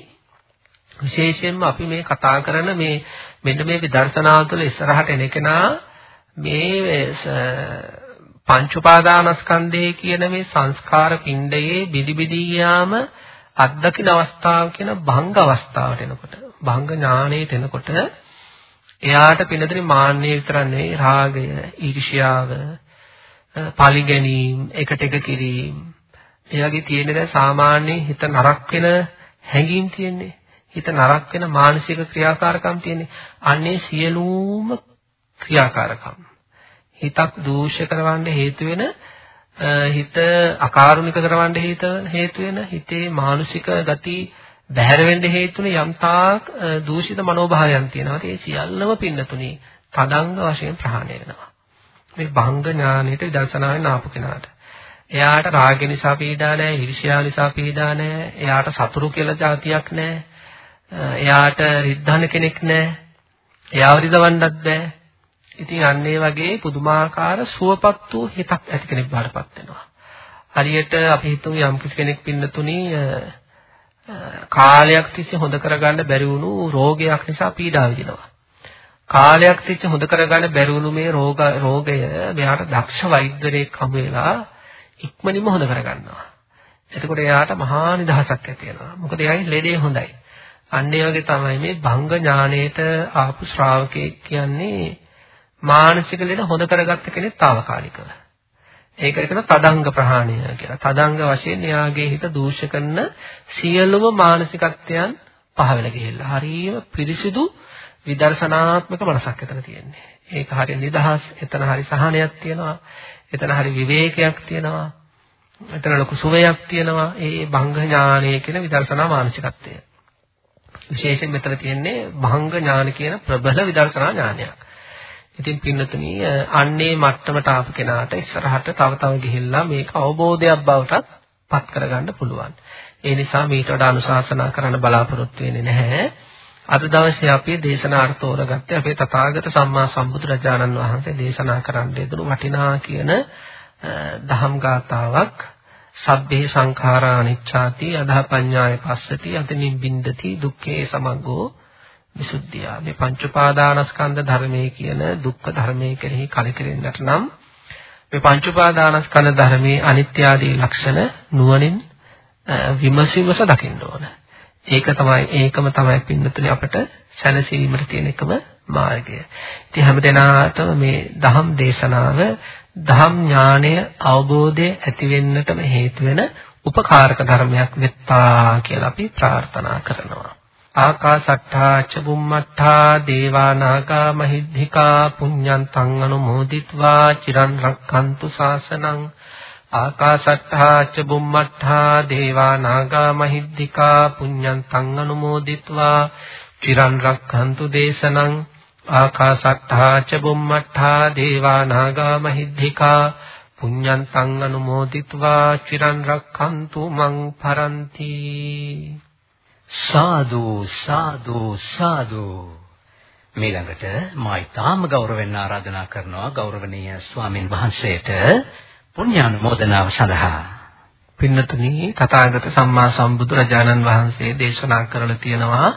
විශේෂයෙන්ම අපි මේ කතා කරන මේ මෙන්න මේ විදර්ශනාව තුළ ඉස්සරහට එන කෙනා මේ පංච උපාදානස්කන්ධය කියන මේ සංස්කාර පිණ්ඩයේ බිදි බිදී යාම අත්දකින අවස්ථාව කියන භංග අවස්ථාවට එනකොට භංග ඥාණයට එනකොට එයාට පිනදෙන මාන්නය විතරක් නෙවෙයි රාගය, ඊර්ෂ්‍යාව, පලි ගැනීම, එකට එක කිරීම. එයාගේ තියෙන දැන් සාමාන්‍ය හිත නරක වෙන හැඟීම් තියෙන්නේ. හිත නරක වෙන මානසික ක්‍රියාකාරකම් තියෙන්නේ. අන්නේ සියලුම ක්‍රියාකාරකම්. හිතක් දූෂ්‍ය කරවන්න හේතු වෙන හිත අකාරුණික කරවන්න හේතු වෙන හිතේ මානසික ගති බැහැර වෙන්න හේතුන යම්තාක් දූෂිත මනෝභාවයන් තියෙනවා. ඒ සියල්ලම පින්නතුණි තදංග වශයෙන් ප්‍රහාණය වෙනවා. මේ භංග ඥානෙට විදර්ශනාවෙන් ආපු කෙනාට. එයාට රාගය නිසා පීඩා නැහැ, ඊර්ෂ්‍යාව නිසා පීඩා නැහැ, එයාට සතුරු කියලා જાතියක් නැහැ. එයාට රිද්ධාන කෙනෙක් නැහැ. එයාව රිදවන්නත් බෑ. ඉතින් අන්න ඒ වගේ පුදුමාකාර සුවපත් වූ හිතක් ඇති කෙනෙක් බාටපත් වෙනවා. හරියට අපි හිතමු යම් කෙනෙක් පින්නතුණි කාලයක් තිස්සේ හොඳ කරගන්න බැරි වුණු රෝගයක් නිසා පීඩා විඳිනවා. කාලයක් තිස්සේ හොඳ කරගන්න බැරි වුණු මේ රෝග රෝගය මෙයාට දක්ෂ වෛද්‍යරයෙක් හමු වෙලා ඉක්මනින්ම හොඳ කරගන්නවා. එතකොට එයාට මහා නිදහසක් ඇති වෙනවා. මොකද එයාගේ ලෙඩේ හොඳයි. අන්න ඒ වගේ තමයි මේ භංග ඥාණයට ආපු ශ්‍රාවකයෙක් කියන්නේ මානසික ලෙඩ හොඳ කරගත්ත කෙනෙක් తాවකාලිකව. ඒකට කියන තදංග ප්‍රහාණය කියලා. තදංග වශයෙන් එයාගේ හිත දූෂ්‍ය කරන සියලුම මානසිකත්වයන් පහ වෙලා ගිහිල්ලා. හරියම පිරිසිදු විදර්ශනාත්මක මනසක් එතන තියෙන්නේ. ඒක හරිය නිදහස්, එතන හරි සහනයක් තියෙනවා. එතන හරි විවේකයක් තියෙනවා. එතන ලොකු සුවයක් තියෙනවා. ඒ භංග ඥානය කියන විදර්ශනා මානසිකත්වය. විශේෂයෙන් මෙතන තියෙන්නේ භංග ඥාන කියන ප්‍රබල විදර්ශනා ඥානයක්. ඉතින් පින්නතුනි අන්නේ මට්ටමට ආපු කෙනාට ඉස්සරහට තව තව ගිහිල්ලා මේක අවබෝධයක් බවට පත් කරගන්න පුළුවන්. ඒ නිසා මීට වඩා අනුශාසනා කරන්න බලාපොරොත්තු වෙන්නේ නැහැ. අද දවසේ අපි දේශනාර්ථ තෝරගත්තේ අපේ තථාගත සම්මා සම්බුදුරජාණන් වහන්සේ දේශනා කරන්න යෙදුණු වටිනා කියන දහම් ගාතාවක් සබ්බේ සංඛාරා අනිච්ඡාති අදහ පඤ්ඤාය පස්සති අතනින් බින්දති දුක්ඛේ සමග්ගෝ විසුද්ධිය. මේ පංච උපාදානස්කන්ධ ධර්මයේ කියන දුක්ඛ ධර්මයේ කෙරෙහි කලකිරෙන්නට නම් මේ පංච උපාදානස්කන්ධ ධර්මයේ අනිත්‍ය ආදී ලක්ෂණ නුවණින් විමසිමස දකින්න ඕන. ඒක තමයි ඒකම තමයි පින්නතුනේ අපිට සැනසීමට තියෙන එකම මාර්ගය. ඉතින් හැමදෙනාටම මේ ධම් දේශනාව ධම් ඥානය අවබෝධය ඇති වෙන්නටම හේතු වෙන උපකාරක ධර්මයක් වෙත්තා කියලා අපි ප්‍රාර්ථනා කරනවා. ආකාසට්ඨා ච බුම්මට්ඨා දේවා නාග මහිද්ධිකා පුඤ්ඤන්තං අනුමෝදිත්වා චිරන් රක්ඛන්තු ශාසනං ආකාසට්ඨා ච බුම්මට්ඨා දේවා නාග මහිද්ධිකා පුඤ්ඤන්තං අනුමෝදිත්වා චිරන් රක්ඛන්තු දේශනං ආකාසට්ඨා ච බුම්මට්ඨා දේවා නාග මහිද්ධිකා පුඤ්ඤන්තං අනුමෝදිත्वा චිරන් රක්ඛන්තු මං පරන්ති සාදු සාදු සාදු. මේළඟට මා ඊටාම ගෞරවෙන් ආරාධනා කරනවා ගෞරවනීය ස්වාමින් වහන්සේට පුණ්‍යානුමෝදනාව සඳහා. පින්නතුනි තථාගත සම්මා සම්බුදු රජාණන් වහන්සේ දේශනා කරලා තියෙනවා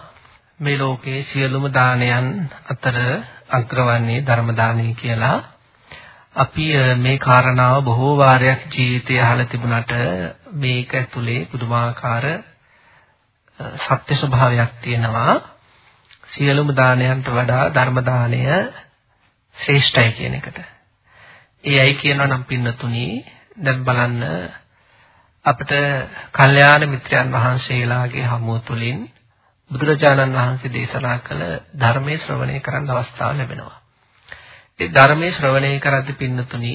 මේ ලෝකයේ සියලුම දානයන් අතර අග්‍රවන්නේ ධර්ම දානය කියලා. අපි මේ කාරණාව බොහෝ වාරයක් ජීවිතය අහලා තිබුණාට මේක ඇතුලේ පුදුමාකාර සත්‍ය ස්වභාවයක් තියෙනවා සියලුම දානයන්ට වඩා ධර්ම දානය ශ්‍රේෂ්ඨයි කියන එකට. ඒ අයි කියනවා නම් පින්නතුණි දැන් බලන්න අපිට කල්යාණ මිත්‍රයන් වහන්සේලාගේ හමුව තුළින් බුදුරජාණන් වහන්සේ දේශනා කළ ධර්මයේ ශ්‍රවණය කරන්න අවස්ථාව ලැබෙනවා. ඒ ධර්මයේ ශ්‍රවණය කරද්දී පින්නතුණි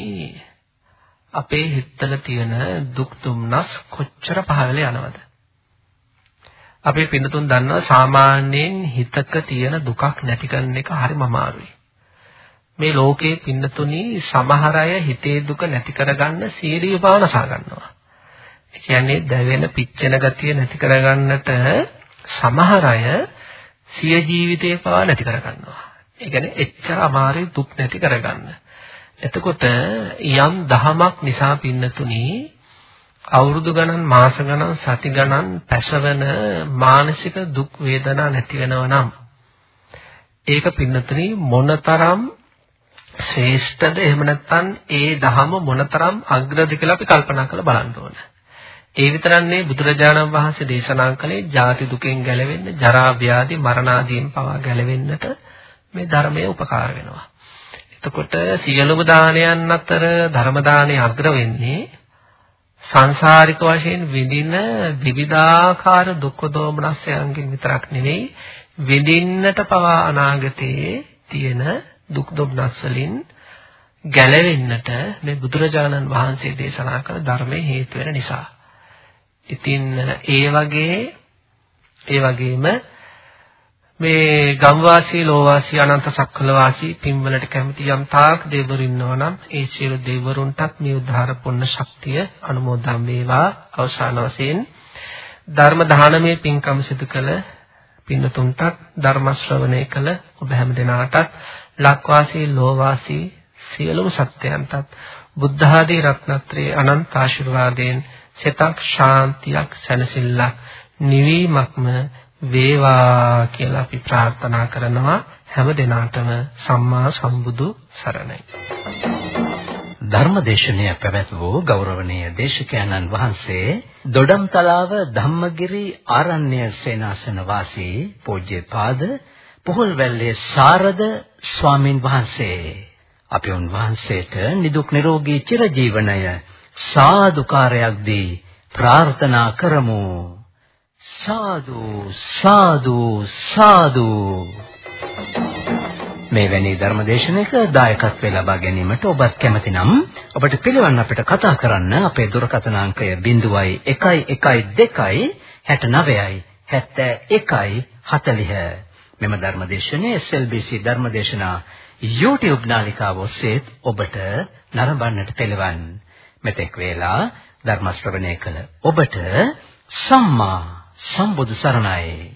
අපේ හිතවල තියෙන දුක් දුම්නස් කොච්චර පහළ යනවද? අපේ පින්නතුන් දන්නවා සාමාන්‍යයෙන් හිතක තියෙන දුකක් නැති කරන එක හරිම අමාරුයි. මේ ලෝකේ පින්නතුනි සමහර අය හිතේ දුක නැති කරගන්න සීලිය භාවනසා ගන්නවා. ඒ කියන්නේ දැවෙන පිච්චෙන ගතිය නැති කරගන්නට සමහර අය සිය ජීවිතේ පවා නැති කරගන්නවා. ඒ කියන්නේ එච්චර අමාරුයි දුක් නැති කරගන්න. එතකොට යම් දහමක් නිසා පින්නතුනි අවුරුදු ගණන් මාස ගණන් සති ගණන් පැසවෙන මානසික දුක් වේදනා නැති වෙනව නම් ඒක පින්නතනි මොනතරම් ශ්‍රේෂ්ඨද එහෙම නැත්නම් ඒ ධහම මොනතරම් අග්‍රද කියලා අපි කල්පනා කරලා බලන්න ඕනේ. ඒ විතරන්නේ බුදුරජාණන් වහන්සේ දේශනා කළේ ජාති දුකෙන් ගැලවෙන්න, ජරා ව්‍යාධි මරණ ආදීන් පවා ගැලවෙන්නට මේ ධර්මය උපකාර වෙනවා. එතකොට සියලුම දානයන් අතර ධර්ම දානය අග්‍ර වෙන්නේ සංසාරික වශයෙන් විඳින විවිධාකාර දුක් දෝමනස්යන්ගෙන් විතරක් නෙවෙයි විඳින්නට පවා අනාගතයේ තියෙන දුක් දුම්නස් වලින් ගැලවෙන්නට මේ බුදුරජාණන් වහන්සේ දේශනා කළ ධර්මයේ හේතු වෙන නිසා. ඉතින් ඒ වගේ ඒ වගේම මේ ගම්වාසී ලෝවාසී අනන්ත සක්වලවාසී පින්වලට කැමති යම් තාක් දෙවිවරු ඉන්නවා නම් ඒ සියලු දෙවිවරුන්ටත් මේ උද්ධාර පුණ්‍ය ශක්තිය අනුමෝදන් වේවා. අවසාන වශයෙන් ධර්ම දානමේ පින්කම් සිදු කළ පින්නතුන්ටත් ධර්ම ශ්‍රවණය කළ ඔබ හැම දෙනාටත් ලක්වාසී ලෝවාසී සියලුම සත්‍යයන්ටත් බුද්ධ ආදී රත්නත්‍රයේ අනන්ත ආශිර්වාදයෙන් සිතක් ශාන්තියක් සැනසෙල්ලක් නිවීමක්ම වේවා කියලා අපි ප්‍රාර්ථනා කරනවා. හැම දිනාටම සම්මා සම්බුදු සරණයි. ධර්මදේශනය පැවැත් වූ ගෞරවනීය දේශකයන්න් වහන්සේ දොඩම්තලාව ධම්මගිරි ආරණ්‍ය සේනාසන වාසී පූජ්‍යපාද පොහොල්වැල්ලේ සාරද ස්වාමින් වහන්සේ. අපි උන්වහන්සේට නිදුක් නිරෝගී චිරජීවනය සාදුකාරයක් දී ප්‍රාර්ථනා කරමු. සාදු සාදු සාදු. මේ වැනි ධර්මදේශනයක දායකත්වය ලබා ගැනීමට ඔබත් කැමති නම් ඔබට පිළිවන් අපිට කතා කරන්න අපේ දුරකථන අංකය 0112 69යි 71යි 40 මෙම ධර්මදේශනයේ SLBC ධර්මදේශනා YouTube නාලිකාව ඔස්සේ ඔබට නරඹන්නට පිළිවන්. මෙතෙක් වේලා ධර්ම ශ්‍රවණය කළ ඔබට සම්මා සම්බුදු සරණයි.